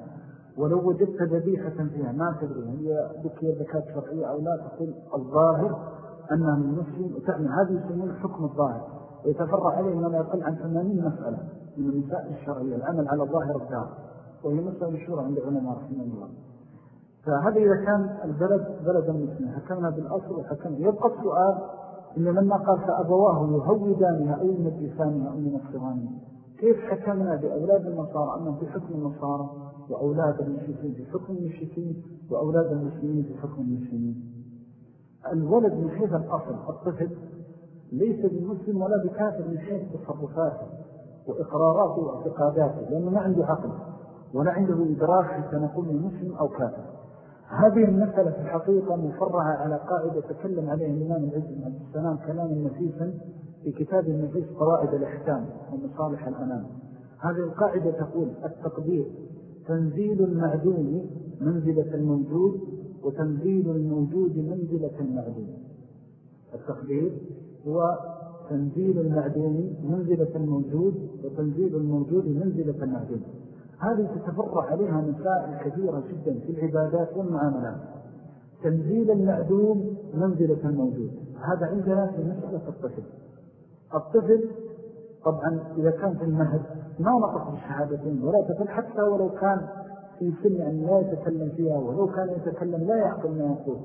ولو وجدت ذبيحة فيها ما تدري هي بكية ذكاة شرعية أو لا تقول الظاهر أنها من مسلم وتعني هذه يسمون حكم الظاهر. ويتفرع عليه ما يقل عن ثمانين مسألة. من المسائل الشرعية العمل على ظاهر الدار وهي مسألة مشهورة عند علماء رحمه الله. فهذا إذا كان البلد بلدا مسلم حكمنا بالأصل وحكمنا. يبقى السؤال إن لما قال فأبواه يهودانها أو يمجسانها أو ينصرانها كيف حكمنا بأولاد النصارى أنهم في حكم النصارى وأولاد المشركين في حكم المشركين وأولاد المسلمين في حكم المسلمين؟ الولد من حيث الأصل الطفل ليس بمسلم ولا بكافر من حيث تصرفاته. وإقراراته واعتقاداته لأنه ما عنده عقل ولا عنده إدراك حتى نقول مسلم أو كافر. هذه المسألة في الحقيقة مفرعة على قاعدة تكلم عليها الإمام العز بن السلام كلاما نفيسا في كتاب النفيس قواعد الأحكام ومصالح الأنام هذه القاعدة تقول التقدير تنزيل المعدوم منزلة الموجود وتنزيل الموجود منزلة المعدوم. التقدير هو تنزيل المعدوم منزلة الموجود وتنزيل الموجود منزلة المعدوم. هذه تتفرع عليها مسائل كثيرة جدا في العبادات والمعاملات. تنزيل المعدوم منزلة الموجود. هذا عندنا في مسألة الطفل. الطفل طبعا إذا كان في المهد ما نطق بالشهادتين ولا تفل حتى ولو كان في سن أن لا يتكلم فيها ولو كان يتكلم لا يعقل ما يقول.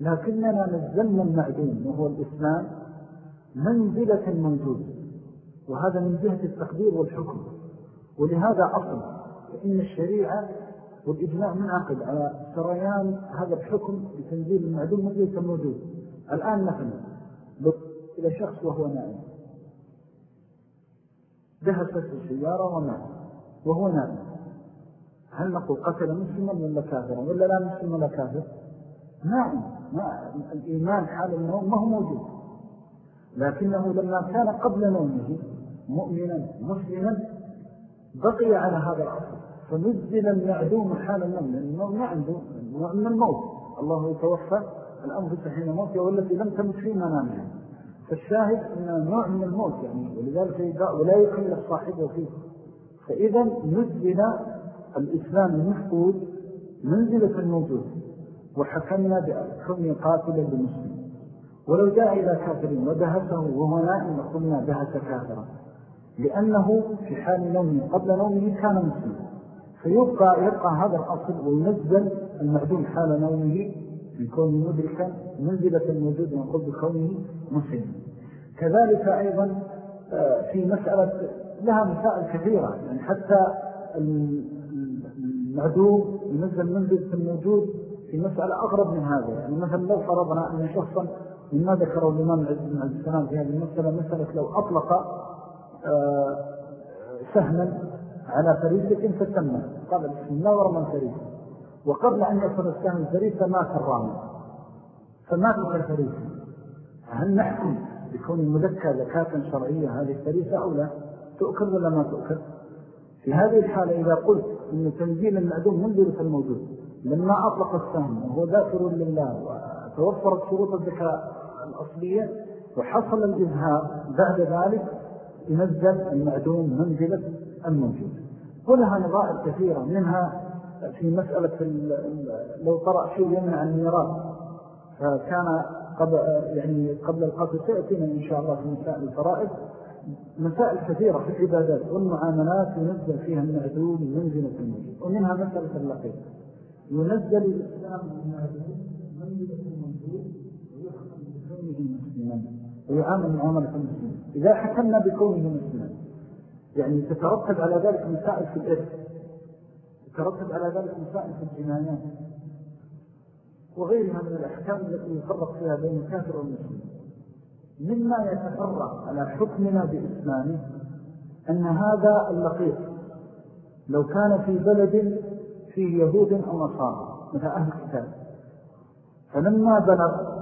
لكننا نزلنا المعدوم وهو الإسلام منزلة الموجود وهذا من جهة التقدير والحكم. ولهذا أصل فإن الشريعة والإجماع منعقد على سريان هذا الحكم بتنزيل المعدوم منزلة الموجود. الآن مثلا إلى شخص وهو نائم. دهست السيارة ومات وهو نائم. هل نقول قتل مسلما ولا كافرا؟ ولا لا مسلم ولا كافر؟ نائم ما الإيمان حال النوم ما هو موجود. لكنه لما كان قبل نومه مؤمنا مسلما بقي على هذا الأصل فنزل المعدوم حال النوم لأن النوم ما عنده نوع من الموت. الله يتوفى. الأنفس حين موتها والتي لم تمت في منامها. فالشاهد أنه نوع من الموت يعني ولذلك ولا يقيل صاحبه فيه. فإذا نزل الإسلام المفقود منزلة الموجود وحكمنا بحكم قاتلا للمسلم ولو جاء إلى كافرين ودهسه وهو نائم وقلنا دهس كافرا. لأنه في حال نومه قبل نومه كان مسلما فيبقى يبقى هذا الأصل وينزل المعدوم حال نومه بكون مدركا منزلة الموجود ونقول بكونه مسلما كذلك أيضا آه، في مسألة لها مسائل كثيرة. يعني حتى المعدوم ينزل منزلة الموجود في مسألة أغرب من هذا. يعني مثلا لو فرضنا أن شخصا مما ذكره الإمام العزيز عبد السلام في هذه المسألة. مسألة لو أطلق آه، سهما على فريسة فتمه. قال بسم الله ورمى الفريسة وقبل أن يصل السهم الفريسة مات الرامي فماتت الفريسة؟ هل نحكم بكون المذكى ذكاة شرعية هذه الفريسة أو لا؟ تؤكل ولا ما تؤكل؟ في هذه الحالة إذا قلت أن تنزيل المعدوم منزلة الموجود لما أطلق السهم وهو ذاكر لله وتوفرت شروط الذكاء الأصلية وحصل الإزهار بعد ذلك ينزل المعدوم منزلة الموجود. ولها نظائر كثيرة منها في مسألة لو طرأ شيء يمنع الميراث فكان قبل, يعني قبل القتل سيأتينا إن شاء الله في مسائل الفرائض. مسائل كثيرة في العبادات والمعاملات ينزل فيها المعدوم منزلة الموجود ومنها مسألة اللقيط ينزل الإسلام المعدوم منزلة الموجود ويحكم بكونه مسلما ويعامل معاملة المسلمين إذا حكمنا بكونه مسلما يعني تترتب على ذلك مسائل في الإرث. تترتب على ذلك مسائل في الجنايات. وغيرها من الأحكام التي يفرق فيها بين الكافر والمسلم. مما يتفرق على حكمنا بإسلامه أن هذا اللقيط. لو كان في بلد فيه يهود أو نصارى مثل أهل الكتاب. فلما بلغ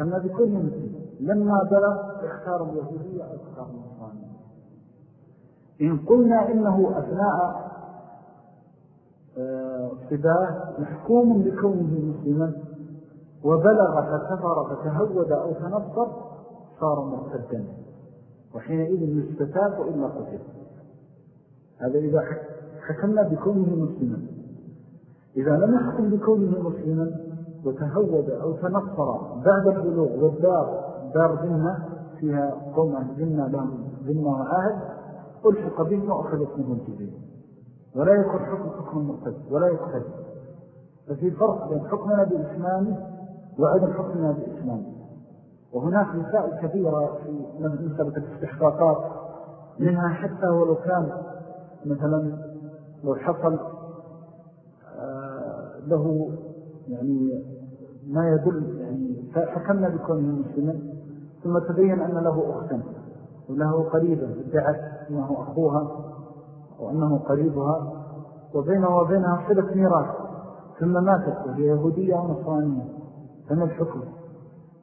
حكمنا بكل مسلم لما بلغ اختار اليهودية أو اختار النصرانية إن قلنا إنه أثناء صباه محكوم بكونه مسلما وبلغ فكفر فتهود أو تنصر صار مرتدا. وحينئذ يستتاب إلا قتل. هذا إذا حكمنا بكونه مسلما. إذا لم يحكم بكونه مسلما وتهود أو تنصر بعد البلوغ والدار دار ذنة فيها قوم ذنة لهم ذنة وعاهد ألحق به وأخذت منه الجزية. ولا يكون حكم حكم المرتد ولا يقتد ففي فرق بين حكمنا بإسلامه وعدم حكمنا بإسلامه. وهناك مسائل كثيرة في مسألة الاستحقاقات منها حتى ولو كان مثلا لو حصل آه، له يعني ما يدل يعني فحكمنا بكونه مسلما ثم تبين أن له أختا وله قريبا ادعت أنه أخوها وأنه قريبها وبينه وبينها صلة ميراث. ثم ماتت وهي يهودية أو نصرانية فما الحكم؟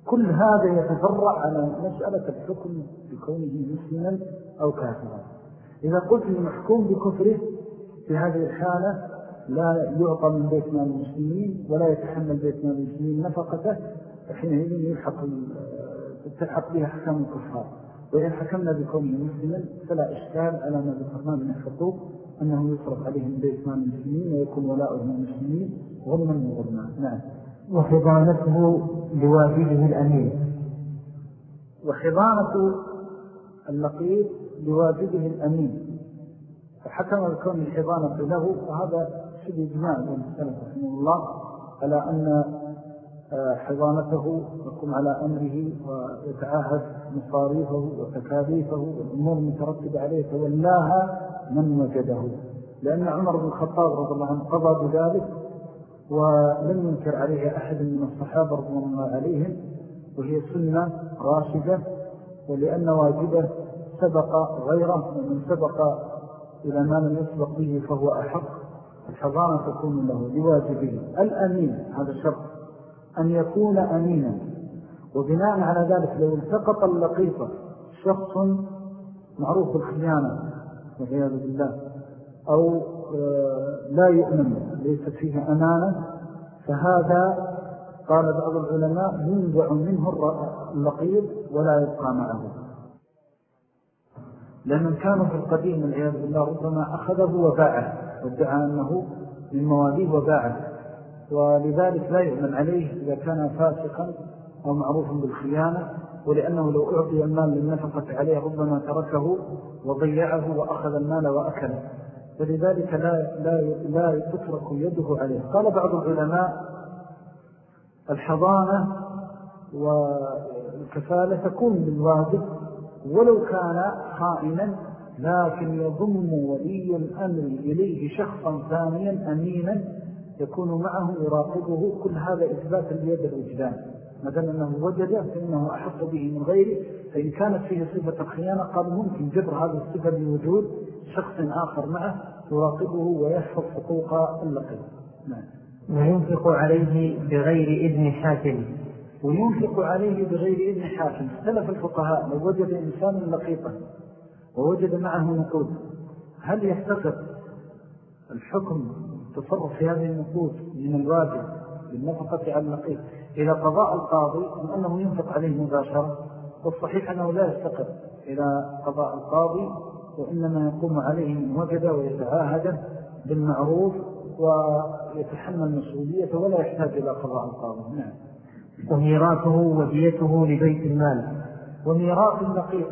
كل هذا يتفرع على مسألة الحكم بكونه مسلما أو كافرا. إذا قلت المحكوم بكفره في هذه الحالة لا يعطى من بيت مال المسلمين ولا يتحمل بيت مال المسلمين نفقته فحينئذ يلحق تلحق بها حكام الكفار. وإن حكمنا بكونه مسلما فلا إشكال على ما ذكرنا من الحقوق أنه يصرف عليهم بيت مال المسلمين ويكون ولاؤهم المسلمين غرما وغرما نعم. وحضانته لواجبه الأمين وحضانة اللقيط لواجبه الأمين فحكم بكون الحضانة له وهذا شبه إجماع من السلف رحمه الله على أن آه، حضانته يقوم على أمره ويتعاهد مصاريفه وتكاليفه والأمور المترتبة عليه تولاها من وجده. لأن عمر بن الخطاب رضي الله عنه قضى بذلك ولم ينكر عليه أحد من الصحابة رضي الله عليهم وهي سنة راشدة ولأن واجبه سبق غيره ومن سبق إلى ما لم يسبق به فهو أحق. الحضانة تكون له لواجبه. الأمين هذا شرط أن يكون أمينا. وبناء على ذلك لو التقط اللقيطة شخص معروف الخيانة والعياذ بالله أو آه، لا يؤمن ليس فيه أمانة فهذا قال بعض العلماء ينزع منه اللقيط ولا يبقى معه. لأنهم كانوا في القديم العياذ بالله ربما أخذه وباعه. وادعى أنه من مواليه وباعه ولذلك لا يؤمن عليه إذا كان فاسقا أو معروفا بالخيانة ولأنه لو أعطي المال للنفقة عليه ربما تركه وضيعه وأخذ المال وأكله. فلذلك لا, لا, لا تترك يده عليه. قال بعض العلماء الحضانة والكفالة تكون بالواجب ولو كان خائنا لكن يضم ولي الأمر إليه شخصا ثانيا أمينا يكون معه يراقبه كل هذا إثبات اليد الوجدان. مدام أنه وجد فإنه أحط به من غيره. فإن كانت فيه صفة الخيانة قال ممكن جبر هذه الصفة بوجود شخص آخر معه يراقبه ويحفظ حقوق اللقب. نعم. وينفق عليه بغير إذن حاكم. وينفق عليه بغير إذن حاكم. اختلف الفقهاء لو وجد إنسان لقيطا. ووجد معه نقود. هل يفتقر الحكم التصرف في هذه النقود من الواجب بالنفقة على اللقيط إلى قضاء القاضي أنه ينفق عليه مباشرة؟ والصحيح أنه لا يفتقر إلى قضاء القاضي وإنما يقوم عليه من وجد ويتعاهد بالمعروف ويتحمل مسؤولية ولا يحتاج إلى قضاء القاضي. نعم. وميراثه وديته لبيت المال. وميراث اللقيط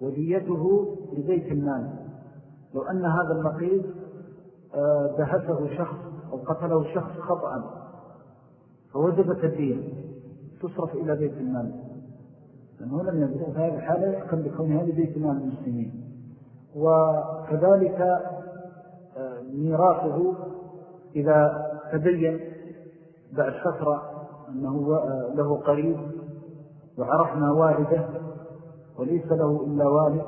وديته لبيت المال. لو أن هذا اللقيط آه، دهسه شخص أو قتله شخص خطأ فوجبت الدين تصرف إلى بيت المال. لأنه لم يبدأ في هذه الحالة يحكم بكونها لبيت المال المسلمين. وكذلك آه، ميراثه إذا تبين بعد فترة أنه آه، له قريب وعرفنا والده وليس له إلا والد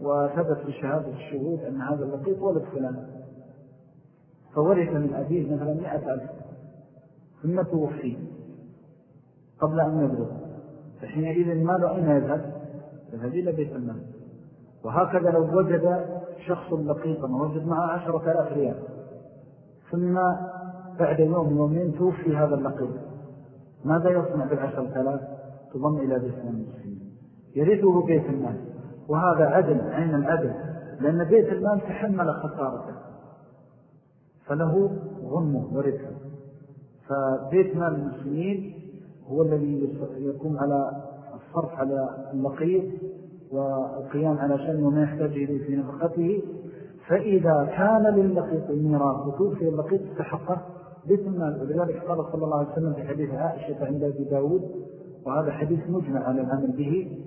وثبت بشهادة الشهود أن هذا اللقيط ولد فلان. فورث من أبيه مثلا مئة ألف ثم توفي قبل أن يبلغ. فحينئذ المال أين يذهب؟ يذهب إلى بيت المال. وهكذا لو وجد شخص لقيطا ووجد معه عشرة آلاف ريال. ثم بعد يوم يومين توفي هذا اللقيط. ماذا يصنع بالعشرة آلاف؟ تضم إلى بيت المسلمين يرثه بيت المال. وهذا عدل عين العدل. لأن بيت المال تحمل خسارته. فله غنه ورثه. فبيت مال المسلمين هو الذي يقوم على الصرف على اللقيط والقيام على شأنه وما يحتاج إليه في نفقته. فإذا كان للقيط ميراث وتوفي اللقيط استحقه بيت المال. ولذلك قال صلى الله عليه وسلم في حديث عائشة عند أبي داود وهذا حديث مجمع على العمل به.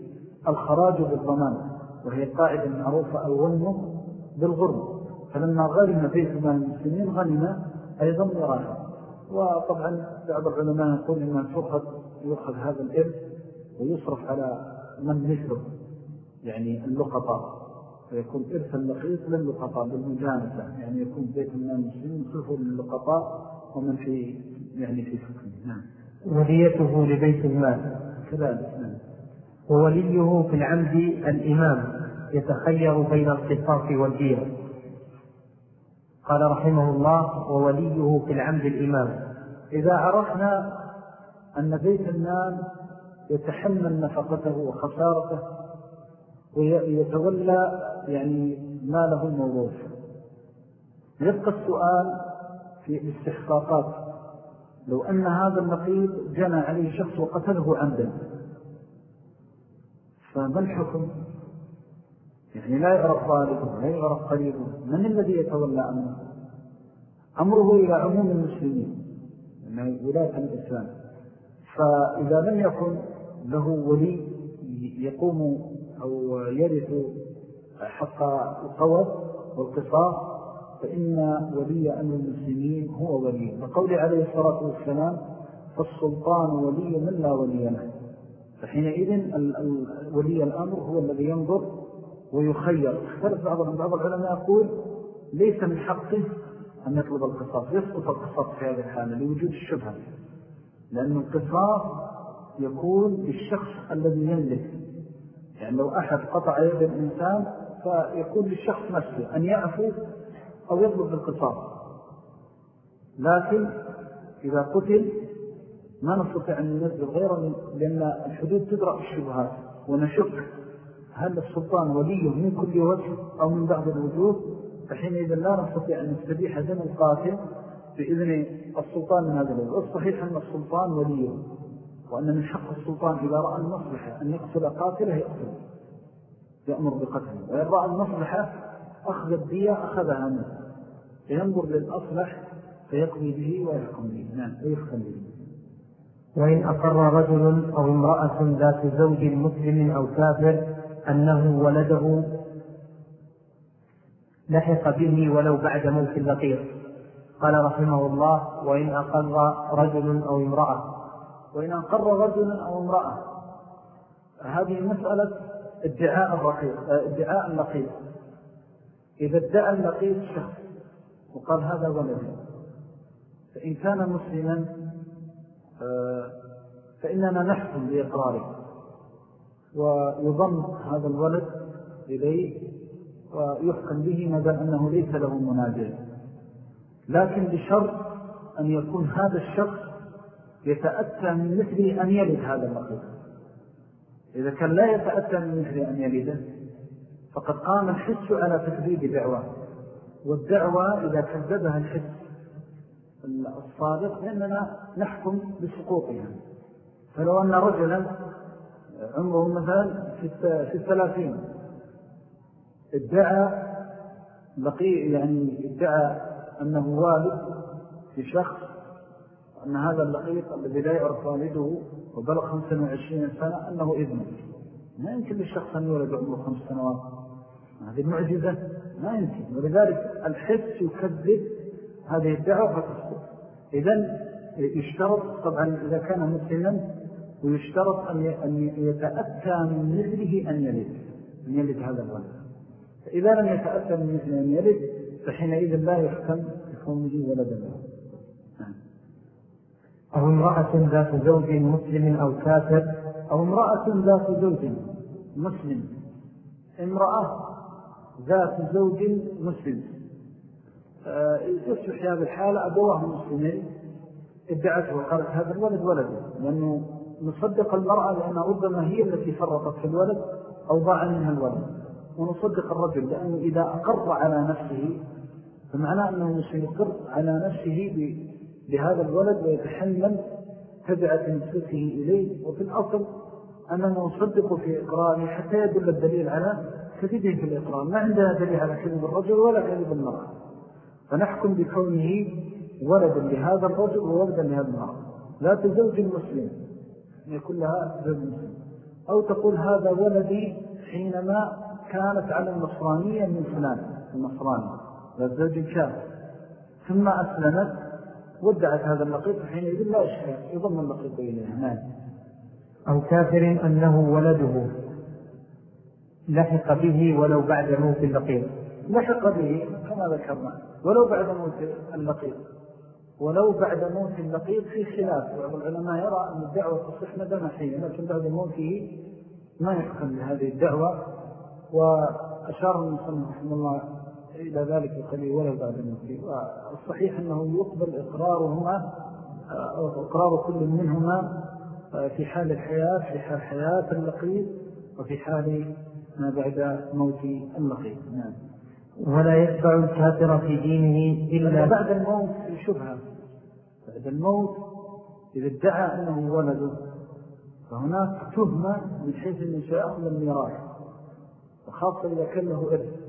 الخراج بالضمان وهي القاعدة المعروفة الغنم بالغرم. فلما غرم بيت المال المسلمين غنم أيضا ميراثا وطبعا بعض العلماء يقول إنها تؤخذ يؤخذ هذا الإرث ويصرف على من مثله يعني اللقطة ويكون إرث اللقيط للقطاء بالمجانسة يعني يكون بيت المال المسلمين صفه للقطاء ومن في يعني في حكمه. نعم. وليته لبيت المال. كذلك نعم. ووليه في العمد الإمام يتخير بين القصاص والدية قال رحمه الله ووليه في العمد الإمام. إذا عرفنا أن بيت المال يتحمل نفقته وخسارته ويتولى يعني ماله الموروث. يبقى السؤال في الاستحقاقات لو أن هذا النقيب جنى عليه شخص وقتله عمدا فما الحكم؟ يعني لا يعرف ظالبه لا يعرف قريبه. من الذي يتولى أمره؟ أمره إلى عموم المسلمين من ولاة الإسلام. فإذا لم يكن له ولي يقوم أو يرث حق القوض والقصاص فإن ولي أمر المسلمين هو ولي فقول عليه الصلاة والسلام فالسلطان ولي من لا ولي له. فحينئذ ولي الأمر هو الذي ينظر ويخير. اختلف بعض بعض العلماء يقول ليس من حقه أن يطلب القصاص. يسقط القصاص في هذه الحالة لوجود الشبهة لأن القصاص يكون للشخص الذي يملك. يعني لو أحد قطع يد الإنسان فيكون للشخص نفسه أن يعفو أو يطلب بالقصاص لكن إذا قتل ما نستطيع أن ننزل غيره لأن الحدود تدرأ الشبهات. ونشك هل السلطان وليه من كل وجه أو من بعض الوجوه؟ فحينئذ لا نستطيع أن نستبيح دم القاتل بإذن السلطان من هذا الوجه. والصحيح أن السلطان وليه وأن من حق السلطان إذا رأى المصلحة أن يقتل قاتله يقتل يأمر بقتله. وإن رأى المصلحة أخذ الدية أخذها منه. فينظر للأصلح فيقضي به ويحكم به. نعم ويحكم به وإن أقر رجل أو امرأة ذات زوج مسلم أو كافر أنه ولده لحق به ولو بعد موت اللقيط قال رحمه الله وإن أقر رجل أو امرأة. وإن أقر رجل أو امرأة. هذه مسألة ادعاء الرقيق ادعاء اللقيط إذا ادعى اللقيط شخص وقال هذا ولدي فإن كان مسلما فإننا نحكم بإقراره. ويضم هذا الولد إليه ويحكم به ما دام أنه ليس له منازل لكن بشرط أن يكون هذا الشخص يتأتى من مثله أن يلد هذا اللقيط إذا كان لا يتأتى من مثله أن يلده فقد قام الحس على تكذيب دعوة. والدعوة إذا كذبها الحس الصادق فإننا نحكم بسقوطها فلو أن رجلا عمره مثلا في الثلاثين ادعى بقي يعني ادعى أنه والد في شخص أن هذا اللقيط الذي لا يعرف والده وبلغ 25 سنة أنه ابنه ما يمكن للشخص أن يولد عمره خمس سنوات. هذه المعجزة ما يمكن. ولذلك الحس يكذب هذه الدعوة فتسقط إذن يشترط طبعا إذا كان مسلما ويشترط أن يتأتى من مثله أن يلد أن يلد هذا الولد. فإذا لم يتأتى من مثله أن يلد فحينئذ لا يحكم بكونه ولدا له. نعم. أو امرأة ذات زوج مسلم أو كافر. أو امرأة ذات زوج مسلم. امرأة ذات زوج مسلم. يصبح هذه الحالة أبواه مسلمين ادعته وقالت هذا الولد ولده لأنه نصدق المرأة لأنها ربما هي التي فرطت في الولد أو ضاع منها الولد. ونصدق الرجل لأنه إذا أقر على نفسه فمعنى أنه سيقر على نفسه بهذا الولد ويتحمل تبعة نسبته إليه. وفي الأصل أننا نصدق في إقراره حتى يدل الدليل على كذبه في الإقرار. ما عندنا دليل على كذب الرجل ولا كذب المرأة. فنحكم بكونه ولدا لهذا الرجل وولدا لهذا المرأة. لا تزوج المسلم. يكون لها زوج مسلم. أو تقول هذا ولدي حينما كانت على النصرانية من فلان النصراني. والزوج كافر ثم أسلمت ودعت هذا اللقيط حينئذ لا إشكال. يضم اللقيط إليها نعم أو كافر أنه ولده لحق به ولو بعد موت اللقيط لحق به كما ذكرنا. ولو بعد موت اللقيط ولو بعد موت اللقيط في خلاف. بعض العلماء يرى أن الدعوة تصح مدى محية لكن بعد موته ما يحكم بهذه الدعوة. وأشار المسلم رحمه الله إلى ذلك القليل ولو بعد موته. والصحيح أنه يقبل إقرارهما إقرار كل منهما في حال الحياة في حال حياة اللقيط وفي حال ما بعد موت اللقيط نعم. ولا يتبع الكافر في دينه إلا بعد الموت في شبهة بعد الموت إذا ادعى أنه ولده فهناك تهمة من حيث سيأخذ الميراث وخاصة إذا كان له إرث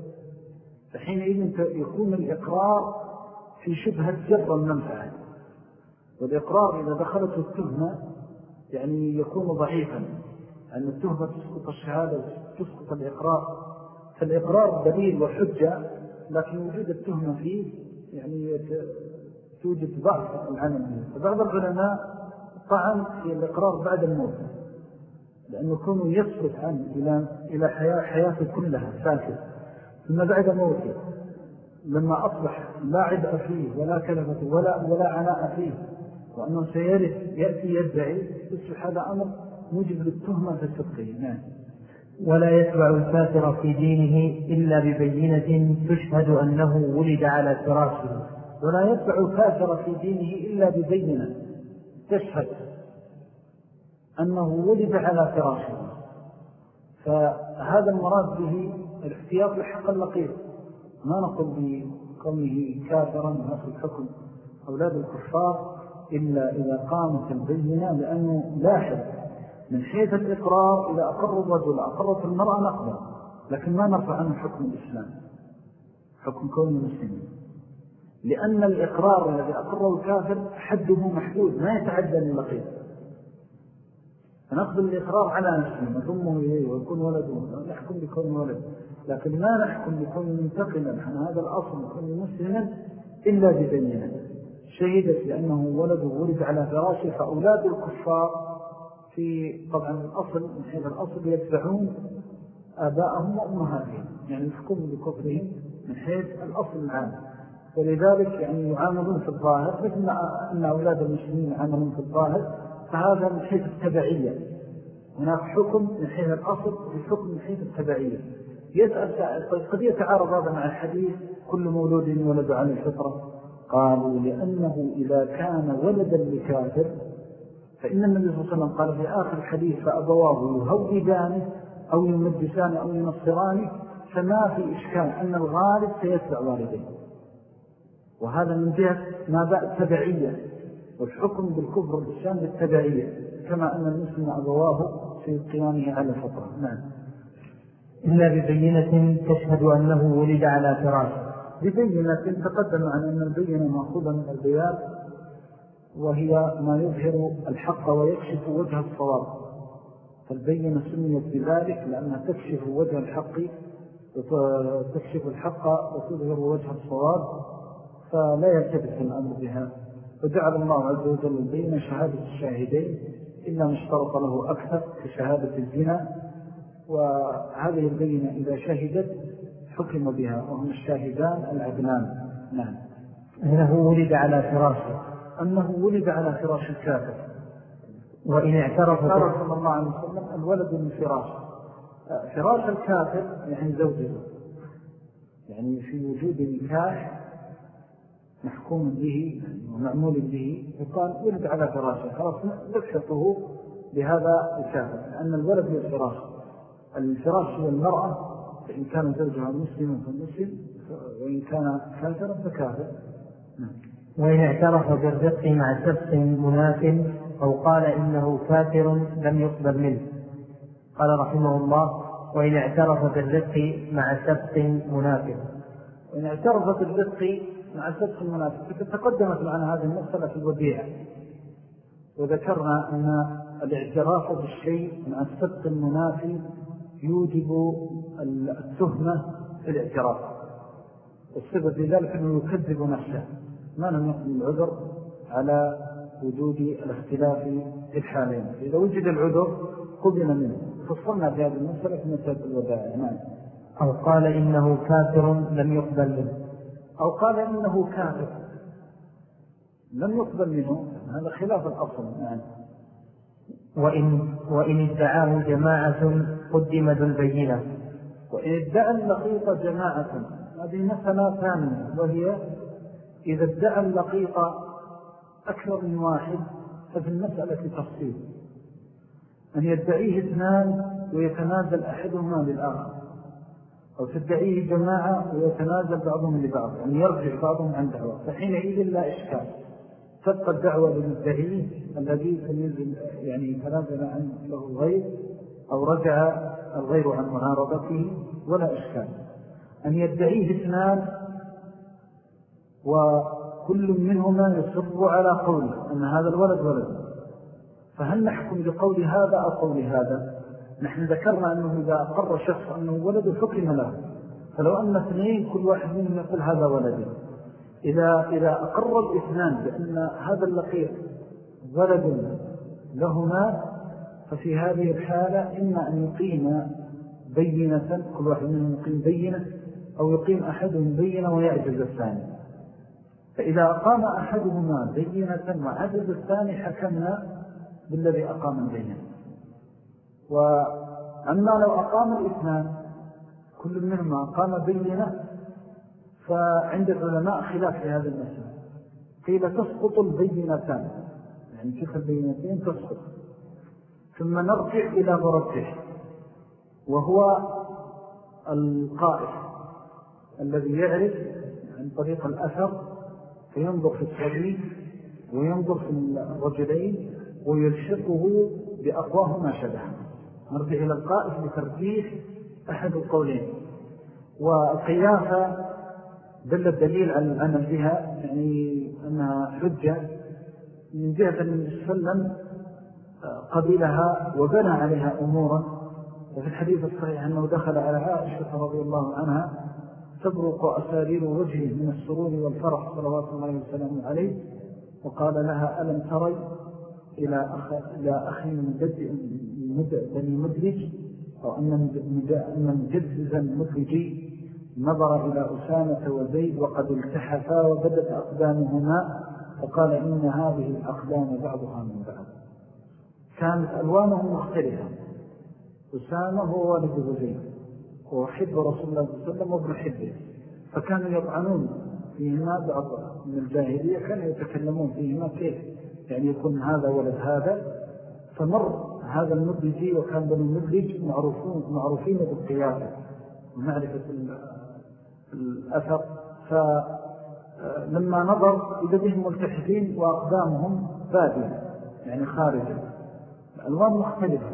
فحينئذ يكون الإقرار في شبهة جر المنفعة. والإقرار إذا دخلته التهمة يعني يكون ضعيفا أن التهمة تسقط الشهادة تسقط الإقرار. فالإقرار دليل وحجة لكن وجود التهمة فيه يعني توجد ضعف العمل. به فبعض العلماء طعن في الإقرار بعد الموت لأنه يكون يسقط عنه إلى, إلى حياة حياته كلها فاسد. ثم بعد موته لما أصبح لا عبء فيه ولا كلمة ولا, ولا عناء فيه وأنه سيرث يأتي يدعي يصبح هذا أمر موجب للتهمة في صدقه نعم. ولا يتبع الكافر في دينه إلا ببينة تشهد أنه ولد على فراشه. ولا يتبع الكافر في دينه إلا ببينة تشهد أنه ولد على فراشه. فهذا المراد به الاحتياط لحق اللقيط ما نقول بكونه كافرا نفس الحكم أولاد الكفار إلا إذا قامت البينة لأنه لاحظ من حيث الإقرار إذا أقر الرجل أقرت المرأة نقبل لكن ما نرفع عنه حكم الإسلام حكم كون المسلمين. لأن الإقرار الذي أقره الكافر حده محدود ما يتعدى للقيد فنقبل الإقرار على نفسه نضمه إليه ويكون ولده نحكم بكون ولد لكن ما نحكم بكون منتقلا عن هذا الأصل وكون مسلما إلا ببينة. شهدت لأنه ولده ولد على فراشه فأولاد الكفار في طبعا الأصل من حيث الأصل يتبعون آباءهم وأمهاتهم يعني يحكموا بكفرهم من حيث الأصل العام. ولذلك يعني يعاملون في الظاهر مثل أن أولاد المسلمين يعاملون في الظاهر فهذا من حيث التبعية. هناك حكم من حيث الأصل وحكم من حيث التبعية. يسأل طيب قد يتعارض هذا مع الحديث كل مولود يولد عن الفطرة قالوا لأنه إذا كان ولدا لكافر فإن النبي صلى الله عليه وسلم قال في آخر الحديث فأبواه يهودانه أو يمدسانه أو ينصرانه فما في إشكال أن الغالب سيتبع والديه. وهذا من جهة ما بقى تبعية والحكم بالكفر والإسلام بالتبعية كما أن المسلم أبواه في قيامه على الفطرة. نعم. إلا ببينة تشهد أنه ولد على فراشه. ببينة تقدم عن أن البينة مأخوذة من البيان وهي ما يظهر الحق ويكشف وجه الصواب. فالبينة سميت بذلك لأنها تكشف وجه الحق تكشف الحق وتظهر وجه الصواب فلا يلتبس الأمر بها. وجعل الله عز وجل البينة شهادة الشاهدين إلا ما اشترط له أكثر كشهادة الزنا. وهذه البينة إذا شهدت حكم بها وهم الشاهدان العدنان نعم. أنه ولد على فراشه. أنه ولد على فراش الكافر. وإن اعترف صلى الله عليه وسلم الولد من فراش. فراش الكافر يعني زوجه يعني في وجود نكاح محكوم به ومعمول به يقال ولد على فراشه. خلاص نفسته بهذا الكافر. لأن الولد هو الفراش. الفراش هو المرأة فإن كان زوجها مسلم فمسلم وإن كان كافرا فكافر. نعم. وإن اعترف بالرق مع سبس مناف أو قال إنه كافر لم يقبل منه. قال رحمه الله وإن اعترف بالرق مع سبس مناف. وإن اعترف بالرق مع سبس مناف. فتقدمت معنا هذه المسألة في الوديعة وذكرنا أن الاعتراف بالشيء مع السبس المنافي يوجب التهمة في الاعتراف. والسبب ذلك أنه يكذب نفسه. ما لم يقم العذر على وجود الاختلاف في الحالين. إذا وجد العذر قبل منه. فصلنا في هذه المسألة في مسألة الودائع نعم. أو قال إنه كافر لم يقبل منه. أو قال إنه كافر لم يقبل منه. هذا خلاف الأصل. نعم. وإن, وإن ادعاه جماعة قدم ذو البينة وإن ادعى اللقيط جماعة هذه مسألة ثانية وهي إذا ادعى اللقيط أكثر من واحد ففي المسألة تفصيل. أن يدعيه اثنان ويتنازل أحدهما للآخر. أو تدعيه جماعة ويتنازل بعضهم لبعض. يعني يرجع بعضهم عن دعوة. فحينئذ لا إشكال. تبقى الدعوة للمدعيه الذي يعني تنازل عنه له الغير أو رجع الغير عن معارضته ولا إشكال. أن يدعيه اثنان وكل منهما يصر على قوله أن هذا الولد ولد. فهل نحكم بقول هذا أو قول هذا؟ نحن ذكرنا أنه إذا أقر شخص أنه ولد حكم له. فلو أن اثنين كل واحد منهم يقول هذا ولدي إذا, إذا أقر الاثنان بأن هذا اللقيط ولد لهما ففي هذه الحالة إما أن يقيم بينة كل واحد منهم يقيم بينة أو يقيم أحدهم بينة ويعجز الثاني. فإذا أقام أحدهما بينة وعجز الثاني حكمنا بالذي أقام البينة وأما لو أقام الإثنان كل منهما أقام بينة فعند العلماء خلاف في هذا المسألة. قيل تسقط البينتان. يعني كيف البينتين تسقط. ثم نرجع إلى مرجح وهو القائف الذي يعرف عن طريق الأثر فينظر في الصديق وينظر في الرجلين ويلحقه بأقواه ما شبه نرجع إلى القائف لترجيح أحد القولين. والقيافة دل الدليل على العمل بها يعني أنها حجة من جهة النبي وسلم قبلها وبنى عليها أمورا. وفي الحديث الصحيح أنه دخل على عائشة رضي الله عنها تبرق أسارير وجهه من السرور والفرح صلوات الله وسلامه عليه. وقال لها ألم تري إلى إلى أخي بني مدرج أو أن مجززا مدرجي نظر إلى أسامة وزيد وقد التحفا وبدت أقدامهما. فقال إن هذه الأقدام بعضها من بعض. كانت ألوانهم مختلفة. أسامة هو والد زيد. هو حب رسول الله صلى الله عليه وسلم وابن حبه. فكانوا يطعنون فيهما بعض من الجاهلية كانوا يتكلمون فيهما كيف؟ يعني يكون هذا ولد هذا فمر هذا المدلجي وكان بني المدلج معروفون معروفين بالقيادة ومعرفة الأثر. فلما نظر إذا بهم ملتحفين وأقدامهم بادية يعني خارجة. الألوان مختلفة.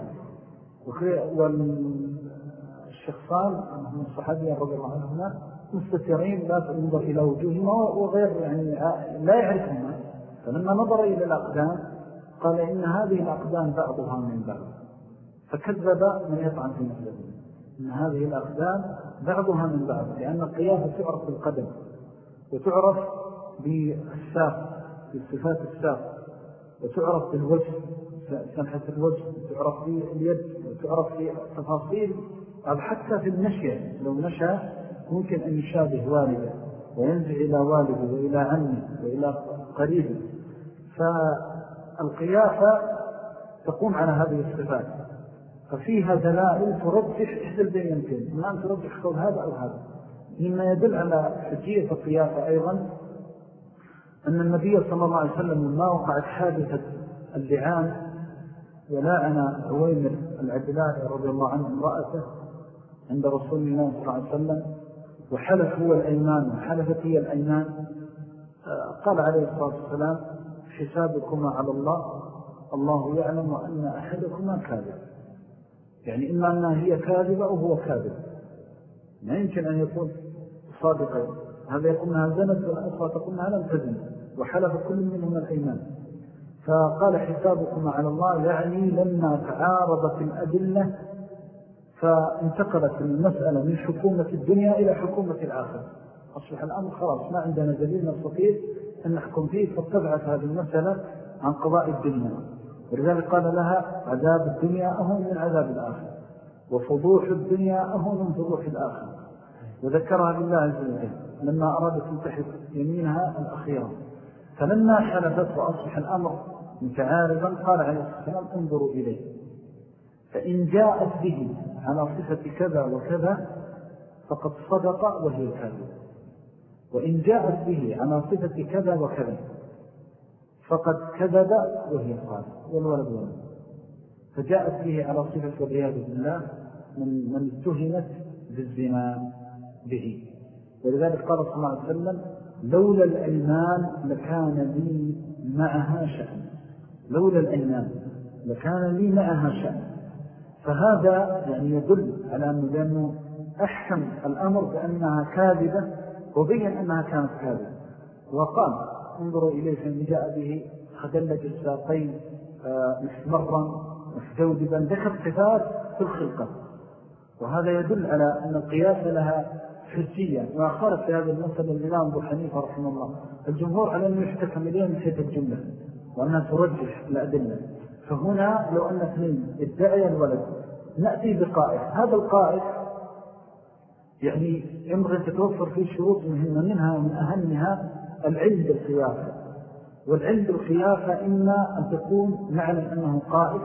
والشخصان هم الصحابيين رضي الله عنهما مستترين لا تنظر إلى وجوههما وغير يعني لا يعرفهما. فلما نظر إلى الأقدام قال إن هذه الأقدام بعضها من بعض. فكذب من يطعن في مثله إن هذه الأقدام بعضها من بعض لأن القيافة تعرف بالقدم وتعرف بالساق بالصفات الساق وتعرف بالوجه سمحة الوجه وتعرف باليد وتعرف في أو حتى في المشي لو مشى ممكن أن يشابه والده وينزع إلى والده وإلى عمه وإلى قريبه. فالقيافة تقوم على هذه الصفات. ففيها دلائل ترجح إحدى البينتين ما أن ترجح قول هذا أو هذا. مما يدل على حجية القيافة أيضا أن النبي صلى الله عليه وسلم لما وقعت حادثة اللعان ولعن عويمر العدلاني رضي الله عنه امرأته عند رسول الله صلى الله عليه وسلم وحلف هو الأيمان وحلفت هي الأيمان. قال عليه الصلاة والسلام حسابكما على الله الله يعلم أن أحدكما كاذب. يعني إما أنها هي كاذبة أو هو كاذب. ما يمكن أن يكون صادقا هذا يقول أنها زنت والأخرى تقول أنها لم تزن وحلف كل منهم الأيمان. فقال حسابكما على الله يعني لما تعارضت الأدلة فانتقلت المسألة من حكومة الدنيا إلى حكومة الآخر أصبح الأمر خلاص ما عندنا دليل نستطيع أن نحكم فيه فاتبعت هذه المسألة عن قضاء الدنيا. ولذلك قال لها عذاب الدنيا أهم من عذاب الآخر وفضوح الدنيا أهون من فضوح الآخرة. وذكرها بالله عز وجل لما أرادت تنتحر يمينها الأخيرة. فلما حلفت وأصبح الأمر متعارضا قال عليه السلام انظروا إليه. فإن جاءت به على صفة كذا وكذا فقد صدق وهي كاذب وإن جاءت به على صفة كذا وكذا فقد كذب وهي صادق والولد ولد. فجاءت به على صفة والعياذ بالله من من اتهمت بالزنا به. ولذلك قال صلى الله عليه وسلم لولا الأيمان لكان لي معها شأن. لولا الأيمان لكان لي معها شأن. فهذا يعني يدل على أنه لأنه أحسن الأمر بأنها كاذبة وبين أنها كانت كاذبة. وقال انظروا إليه فإن جاء به خدلج الساقين آه، محمرا مستودبا ذكر صفات في الخلقة. وهذا يدل على أن القياس لها حجية. وأخرت في هذا المسألة الإمام أبو حنيفة رحمه الله الجمهور على أنه يحتكم إليه من حيث الجملة وأنها ترجح الأدلة. فهنا لو أن اثنين ادعي الولد نأتي بقائف هذا القائف يعني ينبغي تتوفر فيه شروط مهمة منها ومن أهمها العلم بالخيافة. والعلم بالخيافة إما أن تكون نعلم أنه قائف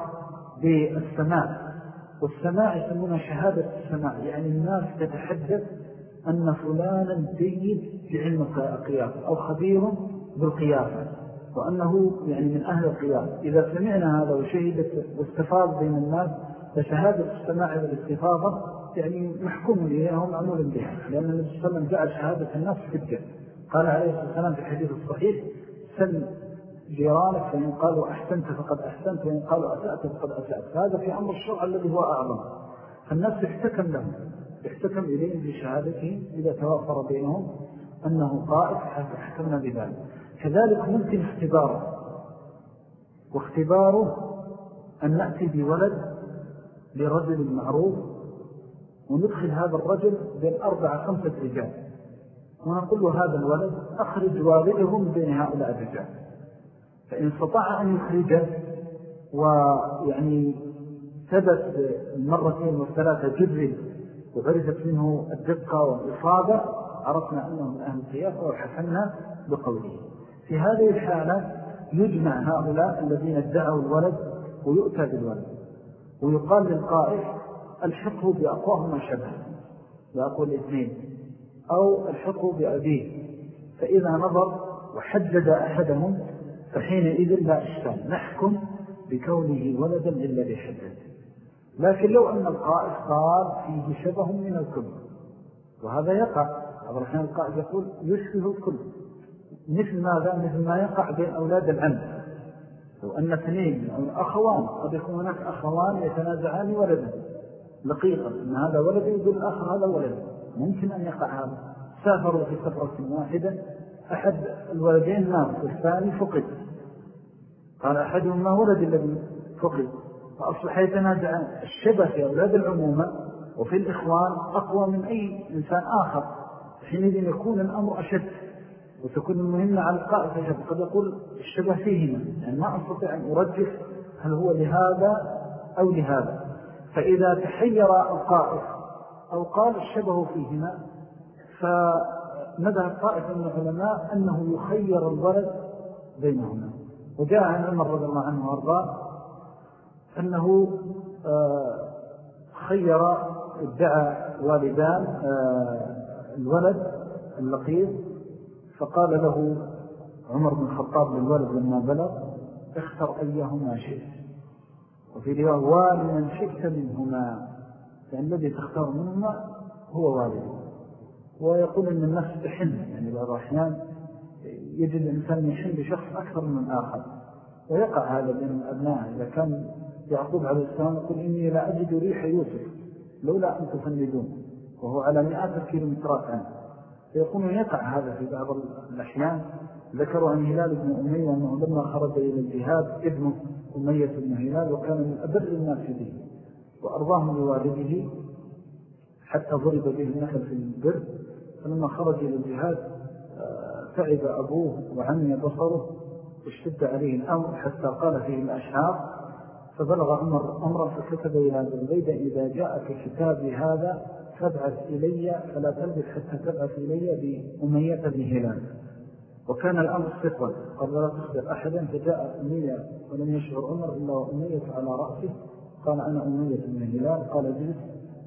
بالسماع والسماع يسمونها شهادة السماع يعني الناس تتحدث أن فلانا جيد في علم القيافة أو خبير بالقيافة وأنه يعني من أهل القياس إذا سمعنا هذا وشهدت واستفاض بين الناس فشهادة السماع والاستفاضة يعني محكوم إليها معمول بها لأن النبي صلى الله عليه وسلم جعل شهادة الناس حجة قال عليه الصلاة والسلام في الحديث الصحيح سل جيرانك فإن قالوا أحسنت فقد أحسنت وإن قالوا أسأت فقد أسأت. هذا في أمر الشرع الذي هو أعظم. فالناس يحتكم لهم يحتكم إليهم بشهادتهم إذا توافر بينهم أنه قائد فحكمنا بذلك. كذلك ممكن اختباره واختباره أن نأتي بولد لرجل معروف وندخل هذا الرجل بين أربعة خمسة رجال. ونقول له هذا الولد أخرج والده من بين هؤلاء الرجال. فإن استطاع أن يخرجه ويعني ثبت مرتين والثلاثة جرد وعرفت منه الدقة والإصابة عرفنا أنه من أهل القياسة وحسنا بقوله. في هذه الحالة يجمع هؤلاء الذين ادعوا الولد ويؤتى بالولد. ويقال للقائف الحقه بأقواه ما شبه بأقوى الاثنين أو الحقه بأبيه فإذا نظر وحدد أحدهم فحينئذ لا إشكال. نحكم بكونه ولدا إلا بحدد. لكن لو أن القائف قال فيه شبه من الكل وهذا يقع. بعض الأحيان القائف يقول يشبه الكل. مثل ماذا؟ مثل ما يقع بين أولاد العم. لو أن اثنين أو أخوان قد يكون هناك أخوان يتنازعان ولدا لقيقا أن هذا ولد يقول الآخر هذا ولد. ممكن أن يقع هذا. سافروا في سفرة واحدة. أحد الولدين مات والثاني فقد. قال أحدهم ما ولد الذي فقد؟ فأصبح يتنازع الشبه في أولاد العمومة وفي الإخوان أقوى من أي إنسان آخر. حينئذ يكون الأمر أشد. وتكون المهمة على القائد فجأة قد يقول الشبه فيهما يعني ما أستطيع أن أرجح هل هو لهذا أو لهذا. فإذا تحير القائد أو قال الشبه فيهما فمدى الطائفة من العلماء أنه يخير الولد بينهما. وجاء عن عمر رضي الله عنه وأرضاه أنه آه، خير ادعى والدان آه، الولد اللقيط فقال له عمر بن الخطاب للولد لما بلغ اختر أيهما شئت. وفي رواية والمن شئت منهما. فإن الذي تختار منهما هو والده ويقول أن الناس تحن يعني بعض الأحيان يجد الإنسان يحن بشخص أكثر من آخر ويقع هذا بين الأبناء. إذا كان يعقوب عليه السلام يقول إني لا أجد ريح يوسف لولا أن تفندون وهو على مئات الكيلومترات عنه فيقول يقع هذا في بعض الأحيان. ذكروا عن هلال بن أمية أنه لما خرج إلى الجهاد ابنه أمية بن هلال وكان من أبر الناس به وأرضاهم لوالده حتى ضرب به النخل في البر. فلما خرج إلى الجهاد آه، تعب أبوه وعمي بصره واشتد عليه الأمر حتى قال فيه الأشعار فبلغ عمر أمرا فكتب إلى زبيدة إذا جاءك كتابي هذا فابعث إلي فلا تلبث حتى تبعث إلي بأمية بن هلال. وكان الأمر سقا قال لا تخبر أحدا فجاء أمية ولم يشعر عمر إلا وأمية على رأسه. قال أنا أمية بن هلال. قال جلس.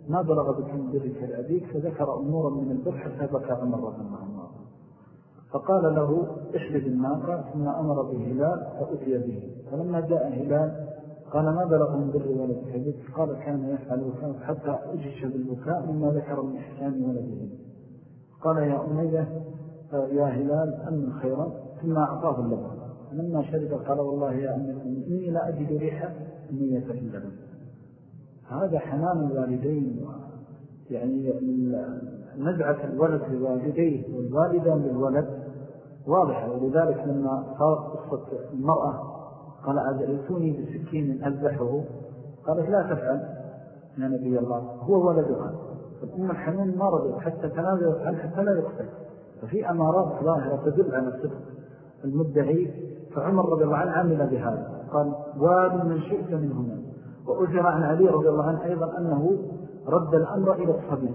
ما بلغ بك من برك لأبيك؟ فذكر أمورا من البر حتى بكى عمر رضي الله فقال له احلب الناقة ثم أمر بهلال فأتي به. فلما جاء هلال قال ما بلغ من بر ولد حديث قال كان يفعل حتى أجش بالبكاء مما ذكر من إحسان ولده قال يا أمية يا هلال أمن خيرا. ثم أعطاه اللبن. لما شرب قال والله يا أمير إني لا أجد ريحة أمية في اللبن. هذا حنان الوالدين يعني نزعة الولد لوالديه والوالدان للولد واضحة. ولذلك لما صارت قصة المرأة قال أدعيتوني بسكين أذبحه. قالت لا تفعل يا نبي الله هو ولدها. فالأم الحنون ما رضت حتى تنازلت عنه حتى لا يقتل. ففي أمارات ظاهرة تدل على الصدق. المدعي فعمر رضي الله عنه عمل بهذا. قال واد من شئت منهما. وأجر عن علي رضي الله عنه أيضا أنه رد الأمر إلى الصبي.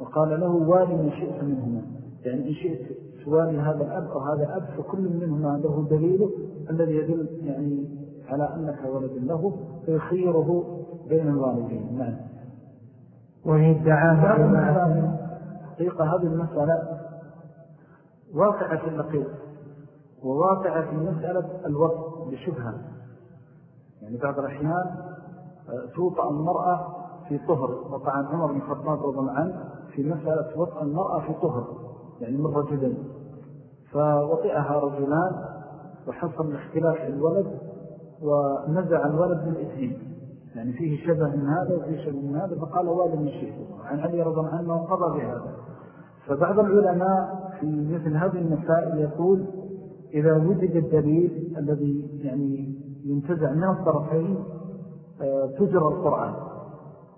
وقال له والي من شئت منهما. يعني إن شئت سوالي هذا الأب أو هذا الأب فكل منهما له دليله الذي يدل يعني على أنك ولد له فيخيره بين الوالدين. نعم. وإن ادعاه حقيقة هذه المسألة واقعة في اللقيط وواقعة في مسألة الوقت بشبهة. يعني بعض الأحيان آه، توطأ المرأة في طهر. وقع عن عمر بن خطاب رضا عنه في مسألة وطأ المرأة في طهر. يعني من رجلين فوطئها رجلان وحصل الاختلاف الولد ونزع الولد من الاثنين يعني فيه شبه من هذا وفيه شبه من هذا فقال والد من شيء عن علي رضا عنه وقضى بهذا. فبعض العلماء في مثل هذه المسائل يقول إذا وجد الدليل الذي يعني ينتزع من الطرفين آه، تجرى القرآن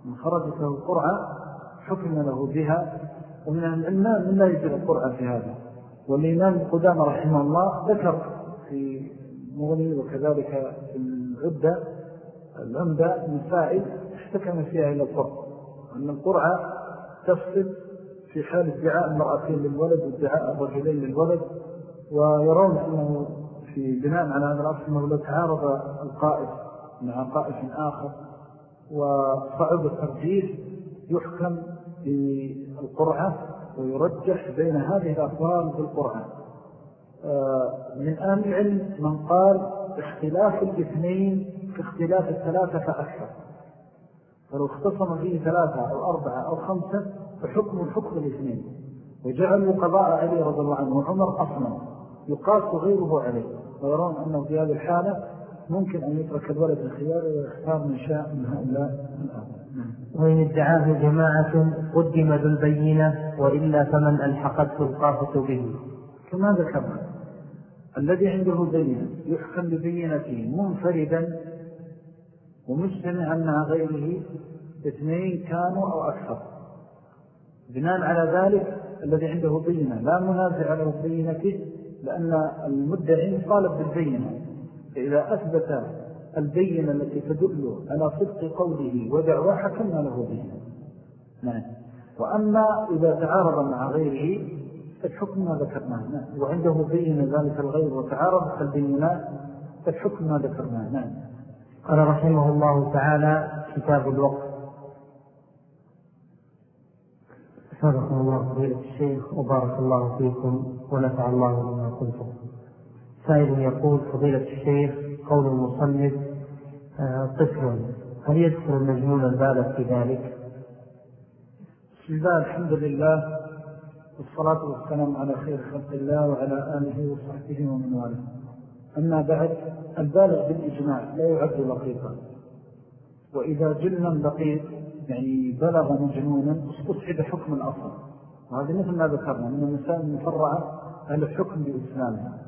من خرجت له القرآن حكم له بها ومن العلماء من لا يجرى القرآن في هذا. والإمام القدام رحمه الله ذكر في مغني وكذلك في العدة العمدة مسائل احتكم فيها إلى الفرق. أن القرعة تفصل في حال ادعاء المرأتين للولد وادعاء الرجلين للولد ويرون أنه في بناء على هذا الأصل أنه تعارض القائد مع قائد آخر. وصعب الترجيح يحكم بالقرعة ويرجح بين هذه الأفضال بالقرآن آه، من أهل العلم من قال اختلاف الاثنين كاختلاف الثلاثة فأكثر. فلو اختصم فيه ثلاثة أو أربعة أو خمسة فحكم الحكم الاثنين. وجعلوا قضاء علي رضي الله عنه وعمر أصلا. يقاس غيره عليه. ويرون أنه في هذه الحالة ممكن أن يترك الولد الخيار ويختار من شاء من هؤلاء الآن وإن ادعاه جماعة قدم ذو البينة وإلا فمن ألحقته القافة به كما ذكرنا الذي عنده بينة يحكم ببينته منفردا ومجتمعا مع غيره اثنين كانوا أو أكثر. بناء على ذلك الذي عنده بينة لا منازع له بينته لأن المدعين طالب بالبينة. فإذا أثبت البينة التي تدل على صدق قوله ودعوة حكمنا له به. نعم. وأما إذا تعارض مع غيره فالحكم ما ذكرناه. نعم. وعنده بينة ذلك الغير وتعارض البينات فالحكم ما ذكرناه. نعم. قال رحمه الله تعالى كتاب الوقت. شرح الله فضيلة الشيخ وبارك الله فيكم ونفع الله بما قلتم. سائل يقول فضيلة الشيخ قول المصنف آه، طفل هل يدخل المجنون البالغ في ذلك؟ بسم الله الحمد لله والصلاة والسلام على خير خلق الله وعلى آله وصحبه ومن والاه. أما بعد البالغ بالإجماع لا يعد لقيطا. وإذا جلنا لقيط يعني بلغ مجنونا استصحب حكم الأصل. وهذا مثل ما ذكرنا من المسائل المفرعة على الحكم بإسلامها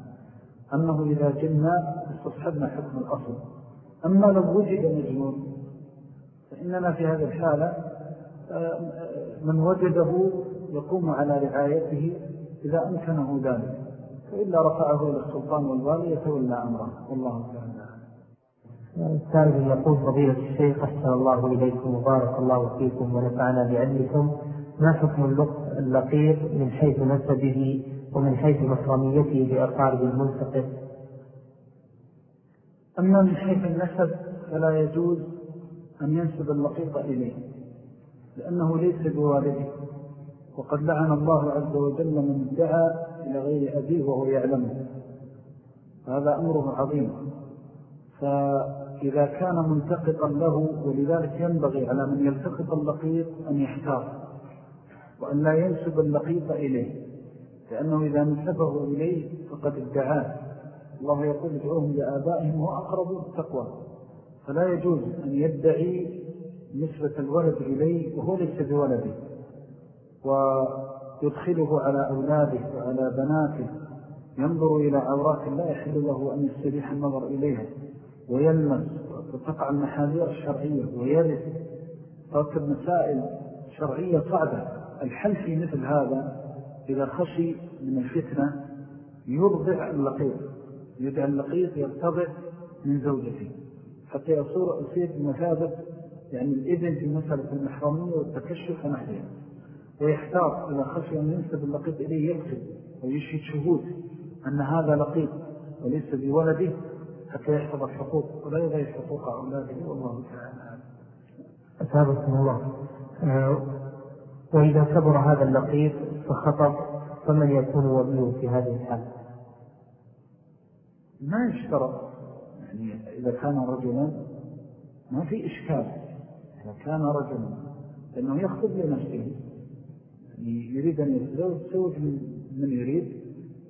أنه إذا جلنا استصحبنا حكم الأصل. أما لو وجد مجنون فإننا في هذه الحالة آه، من وجده يقوم على رعايته إذا أمكنه ذلك. فإلا رفعه إلى السلطان والوالي يتولى أمره. والله تعالى سائل يقول فضيلة الشيخ أحسن الله إليكم وبارك الله فيكم ونفعنا بعلمكم. ما حكم اللقيط من حيث نسبه ومن حيث محرميته بأقارب المنتقل أما من حيث النسب فلا يجوز أن ينسب اللقيط إليه لأنه ليس بوالده وقد لعن الله عز وجل من ادعى إلى غير أبيه وهو يعلمه. هذا أمره عظيم. فإذا كان منتقطا له ولذلك ينبغي على من يلتقط اللقيط أن يحتار وأن لا ينسب اللقيط إليه. لأنه إذا نسبه إليه فقد ادعاه. الله يقول ادعوهم لآبائهم وأقربوا التقوى فلا يجوز أن يدعي نسبة الولد إليه وهو ليس بولده. ويدخله على أولاده وعلى بناته. ينظر إلى عورات لا يحل له أن يستريح النظر إليها. ويلمس وتقع المحاذير الشرعية. ويرث. تركب مسائل شرعية صعبة. الحل في مثل هذا إذا خشي من الفتنة يرضع اللقيط يدعى اللقيط يرتضع من زوجته حتى يصور أسير بمثابة يعني الإذن في مسألة المحرمية والتكشف ونحيها ويحتاط إذا خشي أن ينسب اللقيط إليه يكتب ويشهد شهود أن هذا لقيط وليس بولده حتى يحفظ الحقوق. ولا يغير حقوق أولاده والله تعالى أثابكم الله. آه، وإذا كبر هذا اللقيط فخطب فمن يكون وليه في هذه الحالة؟ ما يشترط. يعني إذا كان رجلا ما في إشكال. إذا كان رجلا لأنه يخطب لنفسه يعني يريد أن يتزوج من يريد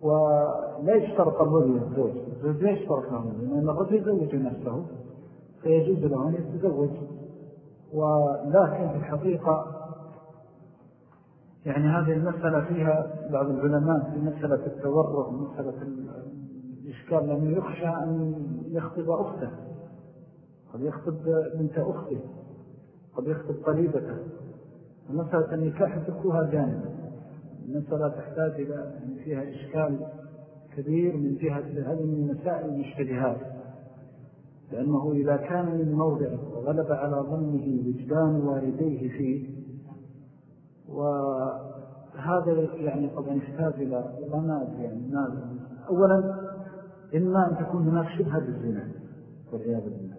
ولا يشترط الرجل الزوج الزوج لا يشترط له لأن الرجل يزوج نفسه فيجوز له أن يتزوج. ولكن في الحقيقة يعني هذه المسألة فيها بعض العلماء في مسألة التورط مسألة الإشكال لأنه يخشى أن يخطب أخته. قد يخطب بنت أخته. قد يخطب قريبته. مسألة النكاح تكوها جانب. المسألة تحتاج إلى أن فيها إشكال كبير من جهة هذه من مسائل المشتبهات. لأنه إذا كان من موضع وغلب على ظنه وجدان والديه فيه وهذا يعني طبعا يحتاج إلى ظنات يعني نازل أولا إما أن تكون هناك شبهة بالزنا والعياذ بالله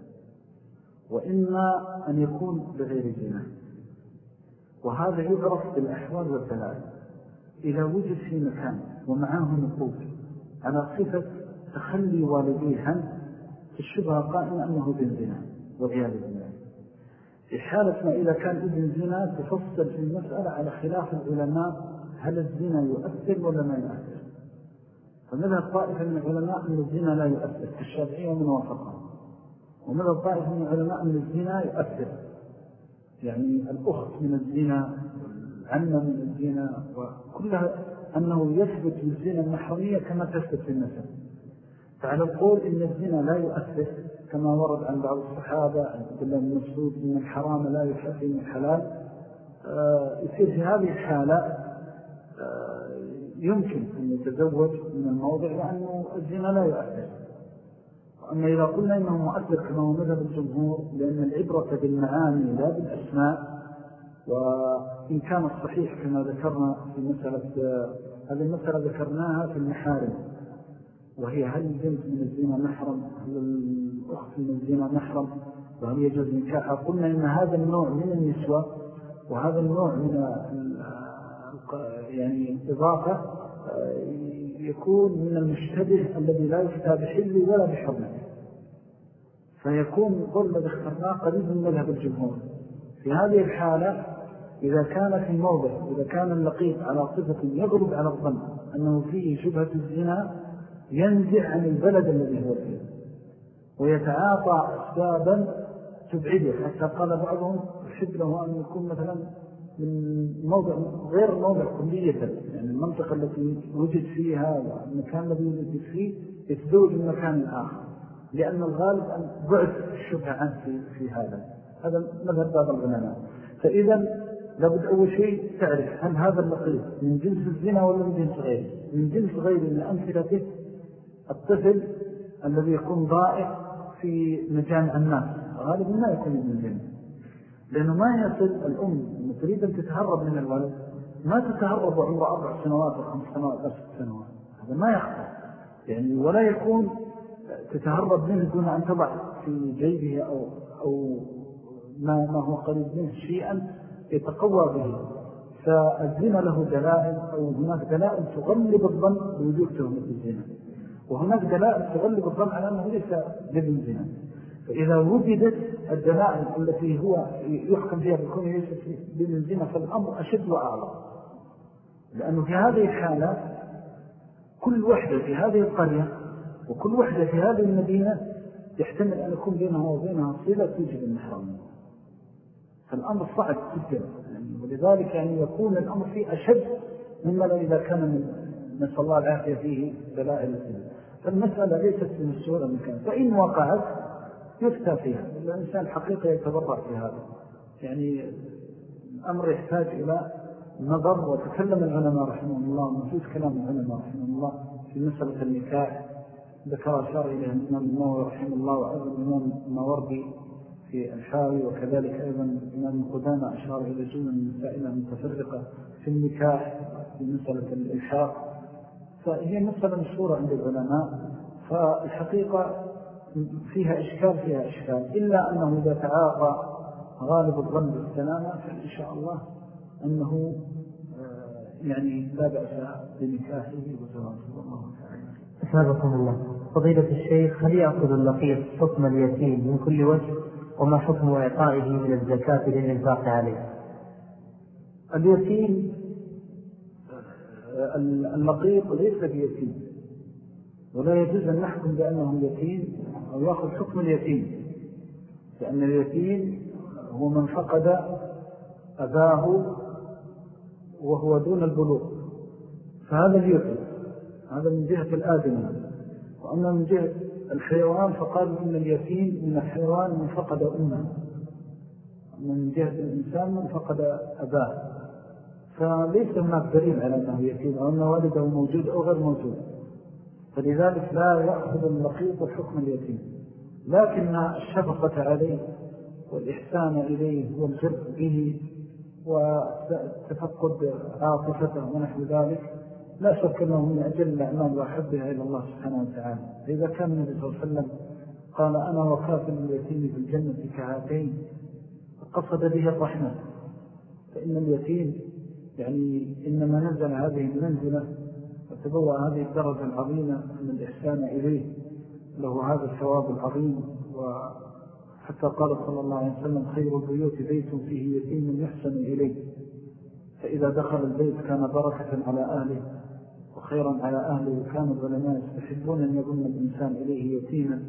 وإما أن يكون بغير زنا. وهذا يعرف بالأحوال والدلائل إذا وجد في مكان ومعاه نقود على صفة تخلي والديه عنه الشبهة قائمة أنه ابن زنا والعياذ بالله. في حالة ما إذا كان ابن زنا تفصل في المسألة على خلاف العلماء هل الزنا يؤثر ولا ما يؤثر؟ فمذهب طائفة من العلماء أن الزنا لا يؤثر الشافعية ومن وافقها ومذهب طائفة من العلماء أن الزنا يؤثر. يعني الأخت من الزنا والعمة من الزنا وكلها أنه يثبت للزنا المحرمية كما تثبت في النسب فعلى القول إن الزنا لا يؤثر كما ورد عن بعض الصحابة عبد الله بن مسعود إن الحرام لا يحرم الحلال. آه، يصير في هذه الحالة آه، يمكن أن يتزوج من الموضع لأنه الزنا لا يؤثر. أما إذا قلنا إنه مؤثر كما هو مذهب الجمهور لأن العبرة بالمعاني لا بالأسماء. وإن كان الصحيح كما ذكرنا في مسألة هذه المسألة ذكرناها في المحارم. وهي هل البنت من الزنا محرم؟ هل الأخت من الزنا محرم. وهل يجوز نكاحها قلنا إن هذا النوع من النسوة وهذا النوع من يعني الإضافة يكون من المشتبه الذي لا يفتى بحل ولا بحرمة. فيكون القول الذي اخترناه قريب من مذهب الجمهور. في هذه الحالة إذا كان في موضع إذا كان اللقيط على صفة يغلب على الظن أنه فيه شبهة الزنا ينزع عن البلد الذي هو فيه. ويتعاطى أسبابا تبعده. حتى قال بعضهم يحب له أن يكون مثلا من موضع غير موضع كلية يعني المنطقة التي وجد فيها والمكان الذي وجد فيه يتزوج من مكان آخر لأن الغالب أن بعد الشبهة عنه في, في هذا. هذا مذهب بعض العلماء. فإذا لابد أول شيء تعرف هل هذا اللقيط من جنس الزنا ولا من جنس غيره. من جنس غيره من أمثلته الطفل الذي يكون ضائع في مجامع الناس. غالبا ما يكون ابن زنا لأنه ما يصل الأم لما تريد أن تتهرب من الولد ما تتهرب عمره أربع سنوات أو خمس سنوات أو ست سنوات. هذا ما يخطر. يعني ولا يكون تتهرب منه دون أن تضع في جيبه أو, أو ما, ما هو قريب منه شيئا يتقوى به. فالزنا له دلائل أو هناك دلائل تغلب الظن بوجود تهمة الزنا وهناك دلائل تغلب الظن على أنه ليس جبن زنا فإذا وجدت الدلائل التي هو يحكم فيها بكون ليس جبن الزنا فالأمر أشد وأعظم لأنه في هذه الحالة كل وحدة في هذه القرية وكل وحدة في هذه المدينة يحتمل أن يكون بينها وبينها صلة توجب المحرم. فالأمر صعب جدا. يعني ولذلك يعني يكون الأمر فيه أشد مما لو إذا كان من نسأل الله العافية فيه دلائل السنة فالمسألة ليست من السهولة المكان فإن وقعت يفتى فيها الإنسان حقيقة يتبرع في هذا. يعني الأمر يحتاج إلى نظر وتكلم العلماء رحمه الله ومجوز كلام العلماء رحمه الله في مسألة النكاح. ذكر أشار إليه الإمام النووي رحمه الله وأيضا الإمام الموردي في الحاوي وكذلك أيضا الإمام القدامى أشار إلى جملة من مسائل متفرقة في النكاح في مسألة الإلحاق. فهي مسألة مشهورة عند العلماء فالحقيقة فيها إشكال فيها إشكال. إلا أنه إذا تعاطى غالب الظن بالسلامة فإن شاء الله أنه آه، يعني لا بأس بنكاحه وزواجه. والله تعالى. أسابقكم الله. فضيلة الشيخ هل يأخذ اللقيط حكم اليتيم من كل وجه؟ وما حكم إعطائه من الزكاة للإنفاق عليه؟ اليتيم اللقيط ليس بيتيم. ولا يجوز أن نحكم بأنه يتيم. أو يأخذ حكم اليتيم. لأن اليتيم هو من فقد أباه وهو دون البلوغ. فهذا اليتيم هذا من جهة الآدمة وأما من جهة الحيوان فقالوا إن اليتيم من الحيوان من فقد أمه. من جهة الإنسان من فقد أباه. فليس هناك دليل على أنه يتيم أو أن والده موجود أو غير موجود. فلذلك لا يأخذ اللقيط حكم اليتيم. لكن الشفقة عليه والإحسان إليه والجر به وتفقد عاطفته ونحو ذلك لا شك أنه من أجل الأعمال وأحبها إلى الله سبحانه وتعالى. فإذا كان النبي صلى الله عليه وسلم قال أنا وكافل اليتيم في الجنة كهاتين قصد به الرحمة. فإن اليتيم يعني إنما نزل هذه المنزلة وتبوى هذه الدرجة العظيمة من الإحسان إليه له هذا الثواب العظيم. وحتى قال صلى الله عليه وسلم خير البيوت بيت فيه يتيم يحسن إليه. فإذا دخل البيت كان بركة على أهله وخيرا على أهله. وكان العلماء يستحبون أن يظن الإنسان إليه يتيما.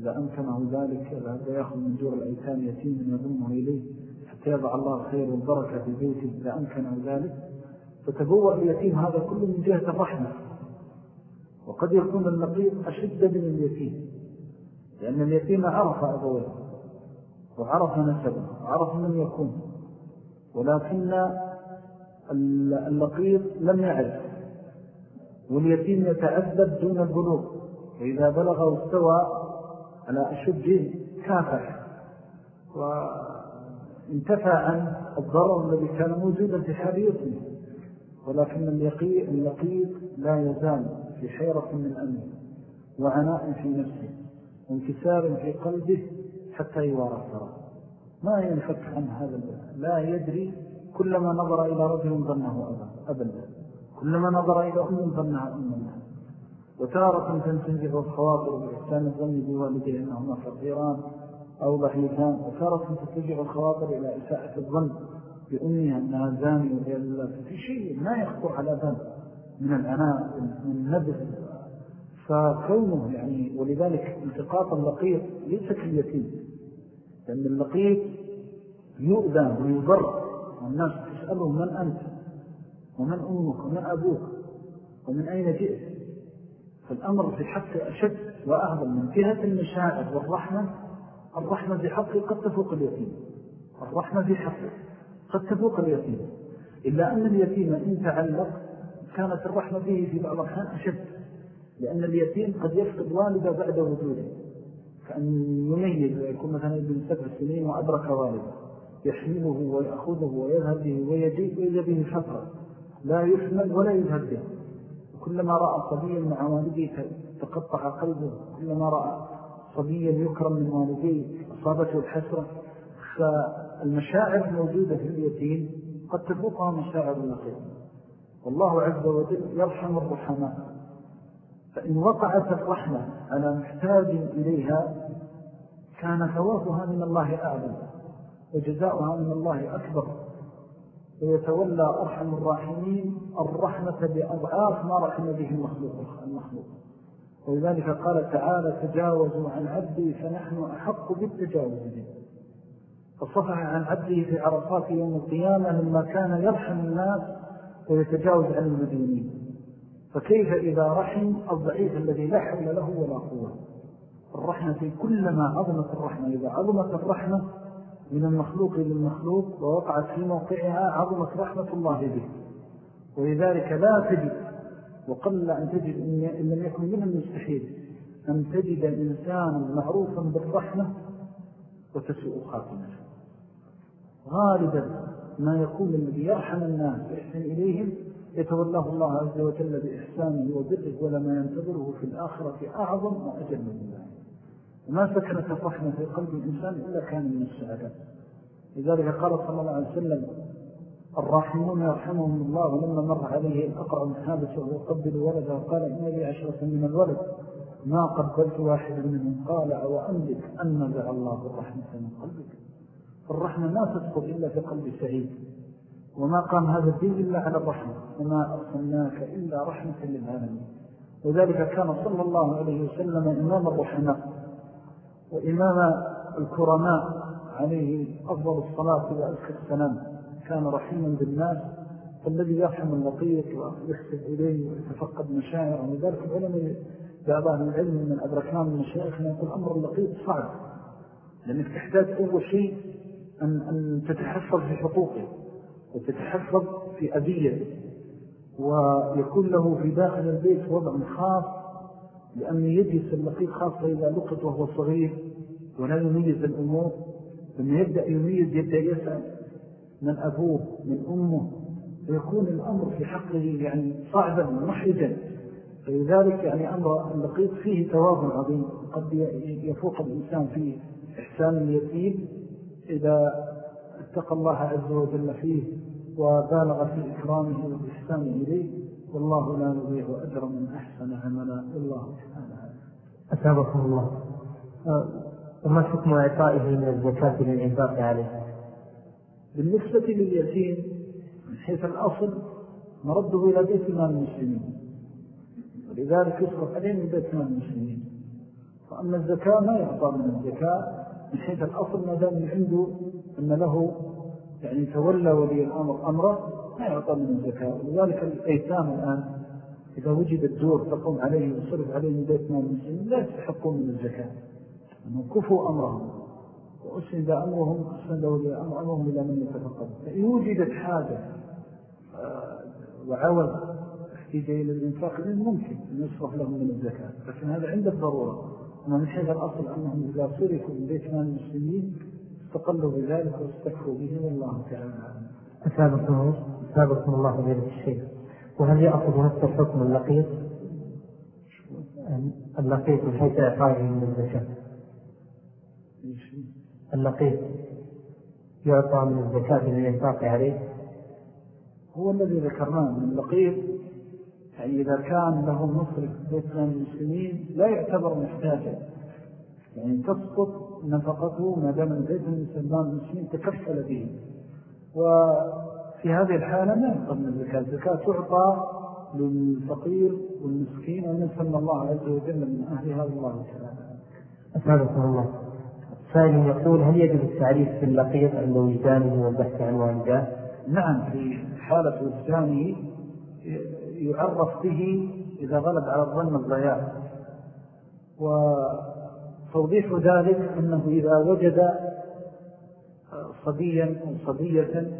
إذا أمكنه ذلك لهذا يأخذ من جور الأيتام يتيما يظنه إليه. يضع الله خير والبركة في بيته إذا أمكنه ذلك. فتبوأ اليتيم هذا كله من جهة الرحمة. وقد يكون اللقيط أشد من اليتيم لأن اليتيم عرف أبوه وعرف نسبه وعرف من يكون. ولكن اللقيط لم يعرف. واليتيم يتعذب دون البلوغ وإذا بلغ واستوى على أشده كافح وانتفى عن الضرر الذي كان موجودا في حال يتمه ولكن اللقيط لا يزال في حيرة من أمره وعناء في نفسه وانكسار في قلبه حتى يوارى الثرى ما ينفك عن هذا لا يدري كلما نظر إلى رجل ظنه أبدا كلما نظر إلى أم ظنها أم الله وتارة تنتنجب الخواطر بإحسان الظن بوالديه أنهما فقيران. أو ضحيتان وتارة تتجع الخواطر إلى إساءة الظن بأمها أنها زاني وغير الله في شيء ما يخطر على ذلك من العناء والنبذ فكونه يعني ولذلك التقاط اللقيط ليس كاليتيم. لأن اللقيط يؤذى ويضر. والناس تسأله من أنت؟ ومن أمك؟ ومن أبوك؟ ومن أين جئت؟ فالأمر في حق أشد وأعظم من جهة المشاعر والرحمة الرحمة في حقه قد تفوق اليتيم الرحمة في حقه قد تفوق اليتيم إلا أن اليتيم إن تعلق كانت الرحمة به في بعض الحال أشد. لأن اليتيم قد يفقد والده بعد وجوده. كأن يميز ويكون مثلا ابن سبع سنين وأدرك والده. يحمله ويأخذه ويذهب به ويجيء وإذا به فترة. لا يحمل ولا يذهب به. كلما رأى صبيا مع والديه تقطع قلبه. كلما رأى صبيا يكرم من والديه أصابته الحسرة. فالمشاعر الموجودة في اليتيم قد تفوقها مشاعر اللقيم والله عز وجل يرحم الرحماء. فإن وقعت الرحمة على محتاج إليها كان ثوابها من الله أعلم وجزاؤها من الله أكبر. ويتولى أرحم الراحمين الرحمة بأضعاف ما رحم به المخلوق المخلوق. ولذلك قال تعالى تجاوزوا عن عبدي فنحن أحق بالتجاوز. به فصفح عن عبده في عرفات يوم القيامة لما كان يرحم الناس ويتجاوز عن المدينين. فكيف إذا رحم الضعيف الذي لا حول له ولا قوة؟ الرحمة كلما عظمت الرحمة. إذا عظمت الرحمة من المخلوق للمخلوق ووقعت في موقعها عظمت رحمة الله به. ولذلك لا تجد وقل أن تجد إن لم يكن من المستحيل أن تجد إنسانا معروفا بالرحمة وتسوء خاتمته غالبا ما يكون الذي يرحم الناس ويحسن إليهم يتولاه الله عز وجل بإحسانه وبره ولما ينتظره في الآخرة أعظم وأجل من ذلك وما سكنت الرحمة في قلب الإنسان إلا كان من السعادة. لذلك قال صلى الله عليه وسلم الراحمون يرحمهم الله. ولما مر عليه الأقرع من هذا وهو ولده وقال إن لي عشرة من الولد. ما قبلت واحدا منهم. قال أو أملك أن نزع الله الرحمة من قلبك. الرحمة ما تدخل إلا في قلب سعيد. وما قام هذا الدين إلا على الرحمة. وما أرسلناك إلا رحمة للعالمين. وذلك كان صلى الله عليه وسلم إمام الرحماء. وإمام الكرماء عليه أفضل الصلاة وأذكر السلام. كان رحيما بالناس فالذي يرحم اللطيق ويحسب إليه ويتفقد مشاعره. وذلك العلم بعض أهل العلم من الأدركان من الشيخنا يقول أمر اللطيق صعب لأنك تحتاج أول شيء أن, أن تتحفظ في حقوقه وتتحفظ في أذية ويكون له في داخل البيت وضع خاص لأن يجلس اللقيط خاصة إذا لقط وهو صغير ولا يميز الأمور. لما يبدأ يميز يبدأ يسأل من أبوه من أمه ويكون الأمر في حقه يعني صعبا ومحرجا. فلذلك يعني أمر اللقيط فيه تواب عظيم. قد يفوق الإنسان في إحسان اليتيم إذا اتقى الله عز وجل فيه وبالغ في إكرامه والإحسان إليه. والله لا نضيع أجر من أحسن عملا. والله تعالى أسابقكم الله. وما حكم إعطائه من الزكاة للإنفاق عليه؟ بالنسبة لليتيم من حيث الأصل مرده إلى بيت مال المسلمين. ولذلك يصرف عليه من بيت مال المسلمين. فأما الزكاة ما يعطى من الزكاة من حيث الأصل ما دام عنده أن له يعني تولى ولي الأمر أمره ما يعطى من الزكاة. ولذلك الأيتام الآن إذا وجد الدور تقوم عليه وصرف عليه من بيت مال المسلمين لا يستحقون من الزكاة. أنهم كفوا أمرهم. وأسند أمرهم أسند ولي أمرهم إلى من يتفقد فإن وجدت حاجة آه، وعوض احتيج إلى الإنفاق ممكن أن يصرف لهم من الزكاة. لكن هذا عند الضرورة. من حيث الأصل أنهم إذا صرفوا من بيت مال المسلمين استقلوا بذلك واستكفوا به والله تعالى أسابقكم أسابقكم الله بذلك الشيء. وهل يأخذ نفس الحكم اللقيط؟ اللقيط من حيث إعطائه من الزكاة. اللقيط يعطى من الزكاة للإنفاق عليه. هو الذي ذكرناه من اللقيط يعني إذا كان له مصرف بيت المسلمين لا يعتبر محتاجا. يعني تسقط نفقته ما دام البيت من المسلمين تكفل به. وفي هذه الحالة ما يقبل الزكاة. الزكاة تعطى للفقير والمسكين ومن سمى الله عز وجل من أهلها الله تعالى. أسابقنا الله. سائل يقول هل يجب التعريف في اللقيط عند وجدانه والبحث عن والداه نعم في حالة وجدانه يعرف به إذا غلب على الظن الضياء توضيح ذلك أنه إذا وجد صبيا أو صبية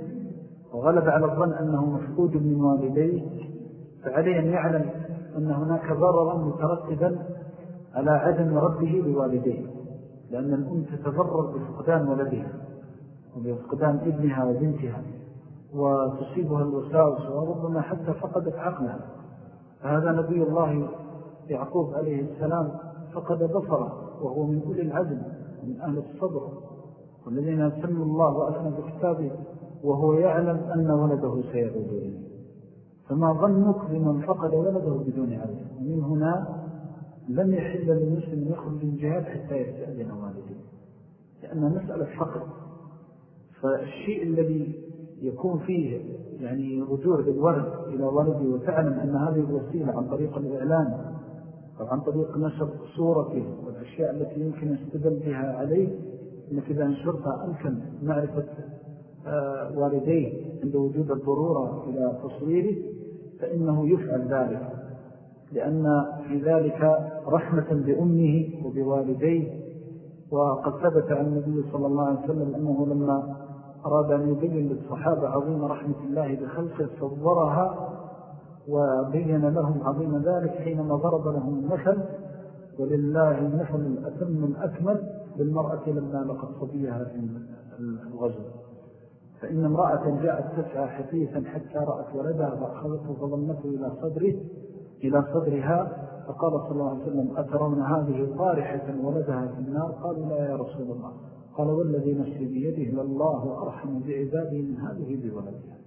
وغلب على الظن أنه مفقود من والديه فعليه أن يعلم أن هناك ضررا مترتبا على عدم ربه لوالديه. لأن الأم تتضرر بفقدان ولدها وبفقدان ابنها وبنتها وتصيبها الوساوس وربما حتى فقدت عقلها. فهذا نبي الله يعقوب عليه السلام فقد بصره وهو من أولي العزم من أهل الصبر والذين يسمى الله وأثنى بكتابه وهو يعلم أن ولده سيعود إليه. فما ظنك بمن فقد ولده بدون عزم ومن هنا لم يحل للمسلم يخرج الجهاد حتى يستأذن والده لأن مسألة فقر. فالشيء الذي يكون فيه يعني رجوع بالورد إلى والده وتعلم أن هذه الوسيلة عن طريق الإعلان أو عن طريق نشر صورته والأشياء التي يمكن يستدل بها عليه أنك إذا انشرتها أمكن معرفة آه، والديه عند وجود الضرورة إلى تصويره فإنه يفعل ذلك. لأن في ذلك رحمة بأمه وبوالديه. وقد ثبت عن النبي صلى الله عليه وسلم أنه لما أراد أن يبين للصحابة عظيم رحمة الله بخلقه صورها وبين لهم عظيم ذلك حينما ضرب لهم المثل ولله المثل الأتم الأكمل للمرأة لما لقد صبيها في الغزو. فإن امرأة جاءت تسعى حثيثا حتى رأت ولدها فأخذته فضمته إلى صدره إلى صدرها فقال صلى الله عليه وسلم أترون هذه طارحة ولدها في النار؟ قالوا لا يا رسول الله. قال والذي نفسي بيده لله أرحم بعباده من هذه بولدها.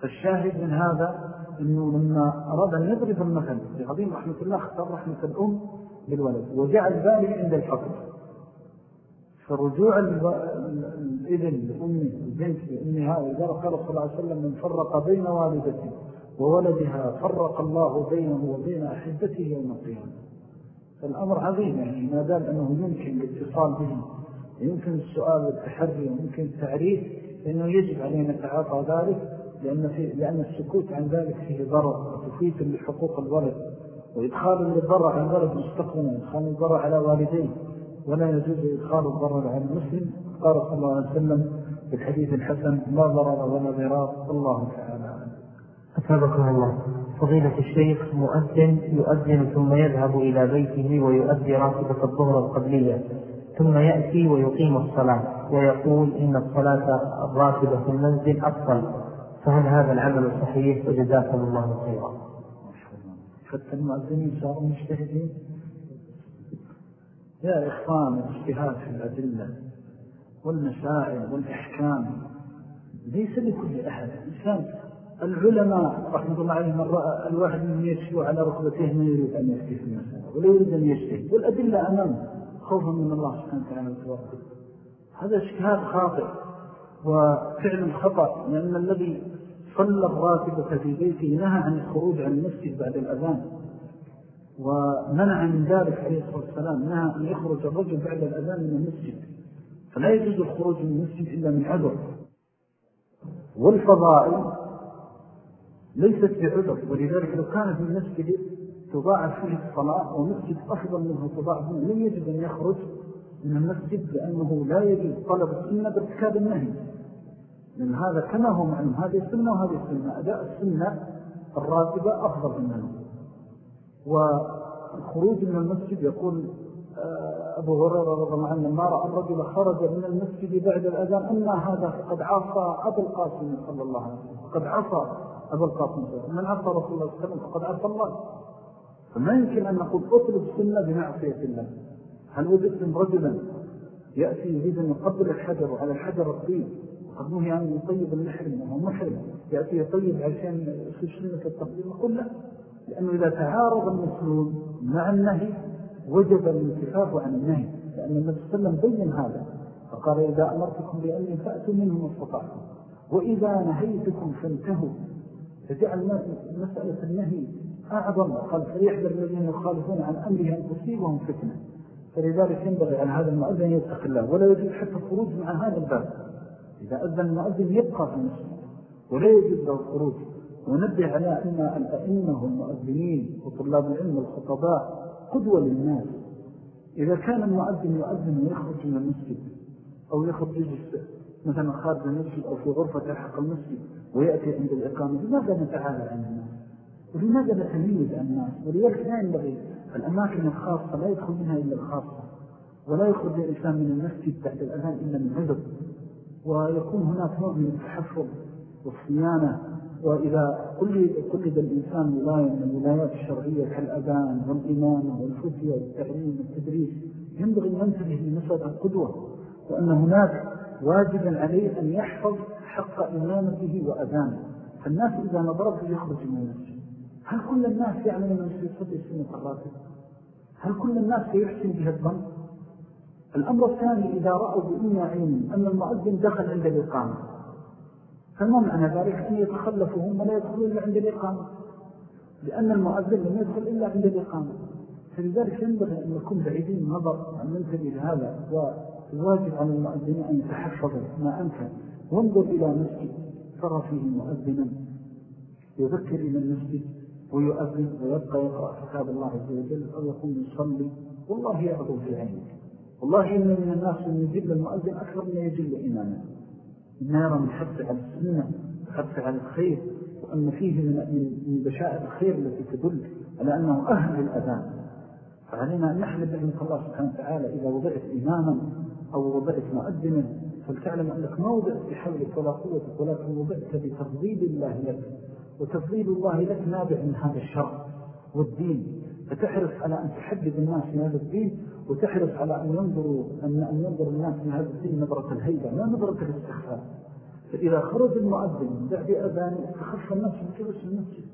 فالشاهد من هذا أنه لما أراد أن يضرب المثل بعظيم رحمة الله اختار رحمة الأم بالولد وجعل ذلك عند الفقر فرجوع الإذن لأمه البنت لأمها وإذا قال صلى الله عليه وسلم من فرق بين والدته وولدها فرق الله بينه وبين أحبته يوم القيامة. فالأمر عظيم يعني ما دام أنه يمكن الاتصال به يمكن السؤال والتحري ويمكن التعريف لأنه يجب علينا تعاطى ذلك لأن, في لأن السكوت عن ذلك فيه ضرر وتفيت لحقوق الولد وإدخال الضرر عن ولد مستقبلا إدخال الضرر على والديه ولا يجوز إدخال الضرر على المسلم. قال صلى الله عليه وسلم في الحديث الحسن لا ضرر ولا ضرار الله تعالى أثابكم الله. فضيلة الشيخ مؤذن يؤذن ثم يذهب إلى بيته ويؤذي راتبة الظهر القبلية ثم يأتي ويقيم الصلاة ويقول إن الصلاة الراتبة في المنزل أفضل. فهل هذا العمل صحيح؟ وجزاكم الله خيرا. حتى المؤذنين صاروا مجتهدين. يا إخوان الاجتهاد في الأدلة والمسائل والإحكام ليس لكل أحد. إنسان العلماء رحمة الله عليهم الواحد من يشفو على ركبتيه ما يريد أن في المسألة ولا يريد أن يشتهي والأدلة أمامه خوفا من الله سبحانه وتعالى وتوقف هذا اجتهاد خاطئ وفعل خطأ لأن الذي صلى الراتبة في بيته نهى عن الخروج عن المسجد بعد الأذان ومنع من ذلك عليه الصلاة والسلام نهى أن يخرج الرجل بعد الأذان من المسجد. فلا يجوز الخروج من المسجد إلا من عذر. والفضائل ليست بعذر ولذلك لو كان في المسجد تضاعف فيه الصلاة ومسجد أفضل منه تضاعف منه لم يجب أن يخرج من المسجد لأنه لا يجب طلب السنة بارتكاب النهي. من هذا كما هو معلوم هذه السنة وهذه السنة. أداء السنة الراتبة أفضل منه. والخروج من المسجد يقول آه، أبو هريرة رضي الله عنه ما رأى الرجل خرج من المسجد بعد الأذان أما هذا فقد عصى أبو القاسم صلى الله عليه وسلم. فقد عصى. أبو القاسم من عصى رسول الله صلى الله عليه وسلم فقد عصى الله. فما يمكن أن نقول أطلب السنة بمعصية الله. هل وجدتم رجلا يأتي يريد أن يقبل الحجر على الحجر الطيب؟ قد نهي أن يطيب المحرم وهو محرم. يأتي يطيب عشان يصير سنة التقديم نقول لا. لأنه إذا تعارض المسلول مع النهي وجب الانتفاف عن النهي. لأن النبي صلى الله عليه وسلم بين هذا. فقال إذا أمرتكم بأن فأتوا منهم استطاعتم وإذا نهيتكم فانتهوا. فجعل مسألة النهي أعظم قال فليحذر الذين يخالفون عن أمره أن تصيبهم فتنة. فلذلك ينبغي على هذا المؤذن يتقي الله ولا يجب حتى الخروج مع هذا الباب. إذا أذن المؤذن يبقى في المسجد ولا يجب له الخروج. ونبه على أن الأئمة والمؤذنين وطلاب العلم والخطباء قدوة للناس. إذا كان المؤذن يؤذن ويخرج من المسجد أو يخرج يجلس مثلا خارج المسجد أو في غرفة تحق المسجد ويأتي عند الإقامة. لماذا نتعالى عن الناس؟ ولماذا نتميز عن الناس؟ ولذلك لا ينبغي؟ الأماكن الخاصة لا يدخل منها إلا الخاصة. ولا يخرج الإنسان من المسجد بعد الأذان إلا من عذر. ويكون هناك نوع من التحفظ والصيانة. وإذا قلد الإنسان ولاية من الولايات الشرعية كالأذان والإمامة والفتية والتعليم والتدريس ينبغي أن ينتبه لمسألة القدوة وأن هناك واجبا عليه أن يحفظ حق إمامته وأذانه. فالناس إذا نظرته يخرج من المسجد. هل كل الناس يعمل من المسجد صدق سنة الراتب هل كل الناس سيحسن بها الظن؟ الأمر الثاني إذا رأوا بإن عين أن المؤذن دخل عند الإقامة. فما معنى ذلك أن يتخلفوا هم ولا يدخلون إلا عند الإقامة. لأن المؤذن لم يدخل إلا عند الإقامة. فلذلك ينبغي أن نكون بعيدين النظر أن ننتبه لهذا والواجب على المؤذنين أن يتحفظوا ما أمكن. وانظر إلى مسجد ترى فيه مؤذنا. يذكر إلى المسجد ويؤذن ويبقى يقرأ كتاب الله عز وجل أو يكون يصلي. والله يعظم في عينك والله إن من الناس من يجب المؤذن أكثر من يجب إمامه نارا من حث على السنة حث على الخير. وأن فيه من بشائر الخير التي تدل على أنه أهل الأذان. فعلينا أن نحلب بأنك الله سبحانه وتعالى إذا وضعت إماما أو وضعت مؤذنا. فلتعلم أنك ما وضعت بحولك ولا قوتك ولكن وضعت بتفضيل الله لك وتفضيل الله لك نابع من هذا الشرع والدين. فتحرص على أن تحدد الناس في هذا الدين وتحرص على أن ينظروا أن, أن ينظر الناس في هذا الدين نظرة الهيبة لا نظرة الاستخفاء فإذا خرج المؤذن بعد أذان استخف الناس من جلس المسجد.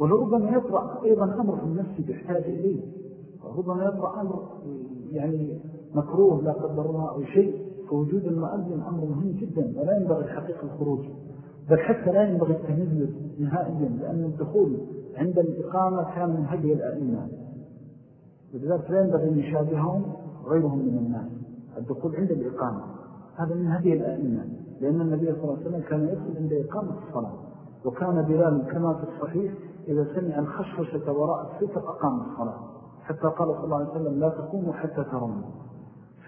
ولربما يطرأ أيضا أمر في المسجد يحتاج إليه. وربما يطرأ أمر يعني مكروه لا قدر الله أو شيء. فوجود المؤذن أمر مهم جدا ولا ينبغي الحقيقة الخروج بل حتى لا ينبغي التميز نهائيا لأن الدخول عند الإقامة كان من هدي الأئمة. ولذلك لا ينبغي أن يشابههم غيرهم من الناس. الدخول عند الإقامة هذا من هدي الأئمة لأن النبي صلى الله عليه وسلم كان يدخل عند إقامة الصلاة. وكان بلال كما في الصحيح إذا سمع الخشفشة وراء الستر أقام الصلاة حتى قال صلى الله عليه وسلم لا تقوموا حتى ترون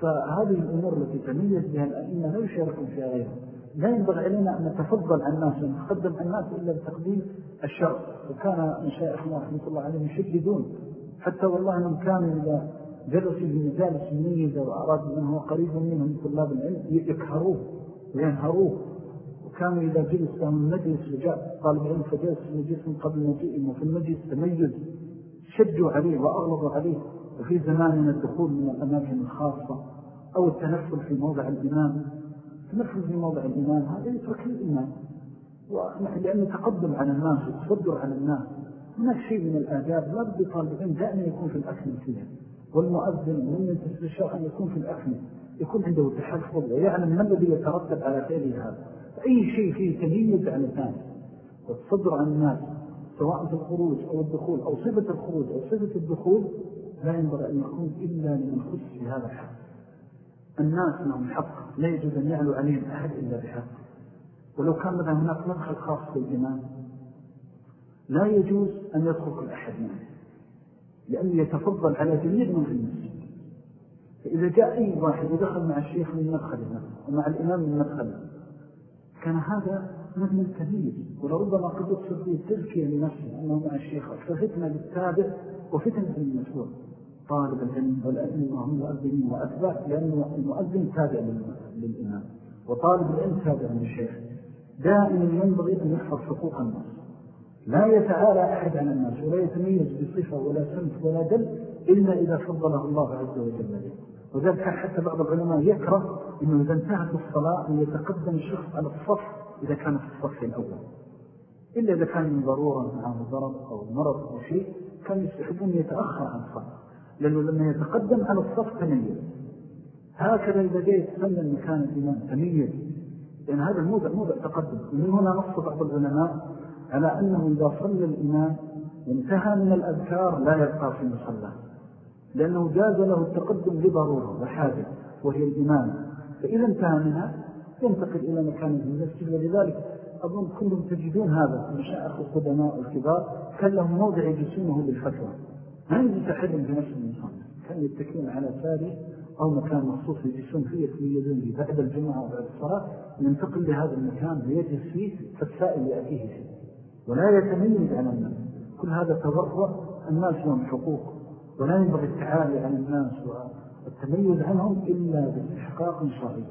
فهذه الأمور التي تميز بها الأئمة لا يشاركون فيها غيرها. لا ينبغي علينا أن نتفضل عن الناس ونتقدم عن الناس إلا بتقديم الشرع. وكان مشايخنا رحمة الله عليهم يشددون. حتى والله أنهم كانوا إذا جلسوا في مجالس مميزة وأرادوا من هو قريب منهم من طلاب العلم يكهروه وينهروه. وكانوا إذا جلس لهم المجلس وجاء طالب علم فجلس في مجلس قبل مجيئهم وفي المجلس تميز. شدوا عليه وأغلظوا عليه. وفي زماننا الدخول من الأماكن الخاصة أو التنفل في موضع الإمام. التنفل في موضع الإمام هذا يترك الإمام لأنه تقدم على الناس وتصدر على الناس. هناك شيء من الآداب لا بد طالب العلم دائما يكون في الأكمل فيها. والمؤذن ومن الشرع أن يكون في الأكمل يكون عنده تحفظ ويعلم ما الذي يترتب على فعله هذا. أي شيء فيه تميز عن الناس والصدر عن الناس سواء في الخروج أو الدخول أو صفة الخروج أو صفة الدخول لا ينبغي أن يكون إلا لمن خص بهذا الحق. الناس لهم حق لا يجوز أن يعلو عليهم أحد إلا بحق. ولو كان مثلا هناك مدخل خاص بالإمام لا يجوز أن يدخل كل أحد منه لأنه يتفضل على جميع من في المسجد. فإذا جاء أي واحد يدخل مع الشيخ من مدخله ومع الإمام من مدخله كان هذا مبنى كبير ولربما قد يقصد به التزكية لنفسه أنه مع الشيخ ففتنة للتابع وفتنة للمسؤول طالب العلم والأئمة هم مؤذنين وأتباع لأنه المؤذن تابع للإمام. وطالب العلم تابع للشيخ. دائما ينبغي أن يحفظ حقوق الناس. لا يتعالى أحد عن الناس ولا يتميز بصفة ولا سمت ولا دل إلا إذا فضله الله عز وجل له وذلك حتى بعض العلماء يكره أنه إذا انتهت الصلاة أن يتقدم الشخص على الصف إذا كان في الصف الأول. إلا إذا كان من ضرورة معه ضرب أو مرض أو شيء كان يستحبون يتأخر عن الصف. لأنه لما يتقدم على الصف تميز. هكذا إذا جاء يتسلم مكان الإمام تميز. لأن هذا الموضع موضع تقدم. ومن هنا نص بعض العلماء على أنه إذا صلى الإمام انتهى من الأذكار لا يبقى في مصلى لأنه جاز له التقدم لضرورة وحاجة وهي الإمام. فإذا انتهى منها ينتقل إلى مكان في المسجد ولذلك أظن كلهم تجدون هذا مشاعر القدماء والكبار كان لهم موضع يجسونه للفتوى ما يجب تحدم في نفس المصلى كان يتكون على ساري أو مكان مخصوص يجلسون فيه يتميزون به بعد الجمعة وبعد الصلاة؟ ينتقل لهذا المكان ويجلس فيه فالسائل يأتيه فيه ولا يتميز عن الناس. كل هذا تضرر الناس لهم حقوق. ولا ينبغي التعالي عن الناس التميز عنهم إلا باستحقاق شرعي.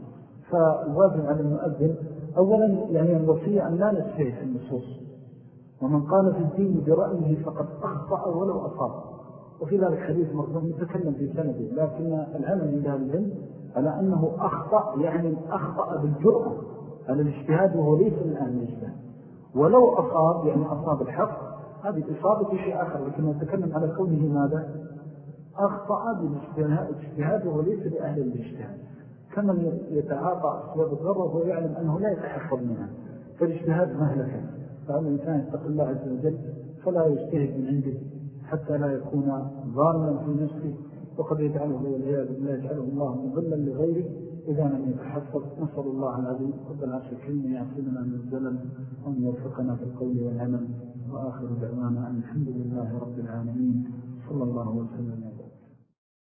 فالواجب على المؤذن أولا يعني الوصية أن لا نسفيه في النصوص ومن قال في الدين برأيه فقد أخطأ ولو أصاب. وفي ذلك حديث مرضو متكلم في سنده لكن العمل من هذا العلم على أنه أخطأ يعني أخطأ بالجرأة على الاجتهاد وهو ليس من أهل الاجتهاد ولو أصاب يعني أصاب الحق هذه إصابة شيء آخر لكن نتكلم على كونه ماذا؟ أخطأ بالاجتهاد وهو ليس لأهل الاجتهاد. كمن يتعاطى أسباب الضرر وهو يعلم أنه لا يتحفظ منها فالاجتهاد مهلكا فأما الإنسان يتقل الله عز وجل فلا يجتهد من عنده حتى لا يكون ظالما في نفسه وقد يجعله والعياذ بالله يجعله الله مضلا لغيره. إذا لم يتحفظ نسأل الله العظيم رب العرش الكريم يعصمنا من الزلل وأن يوفقنا في القول والعمل. وآخر دعوانا أن الحمد لله رب العالمين. صلى الله وسلم.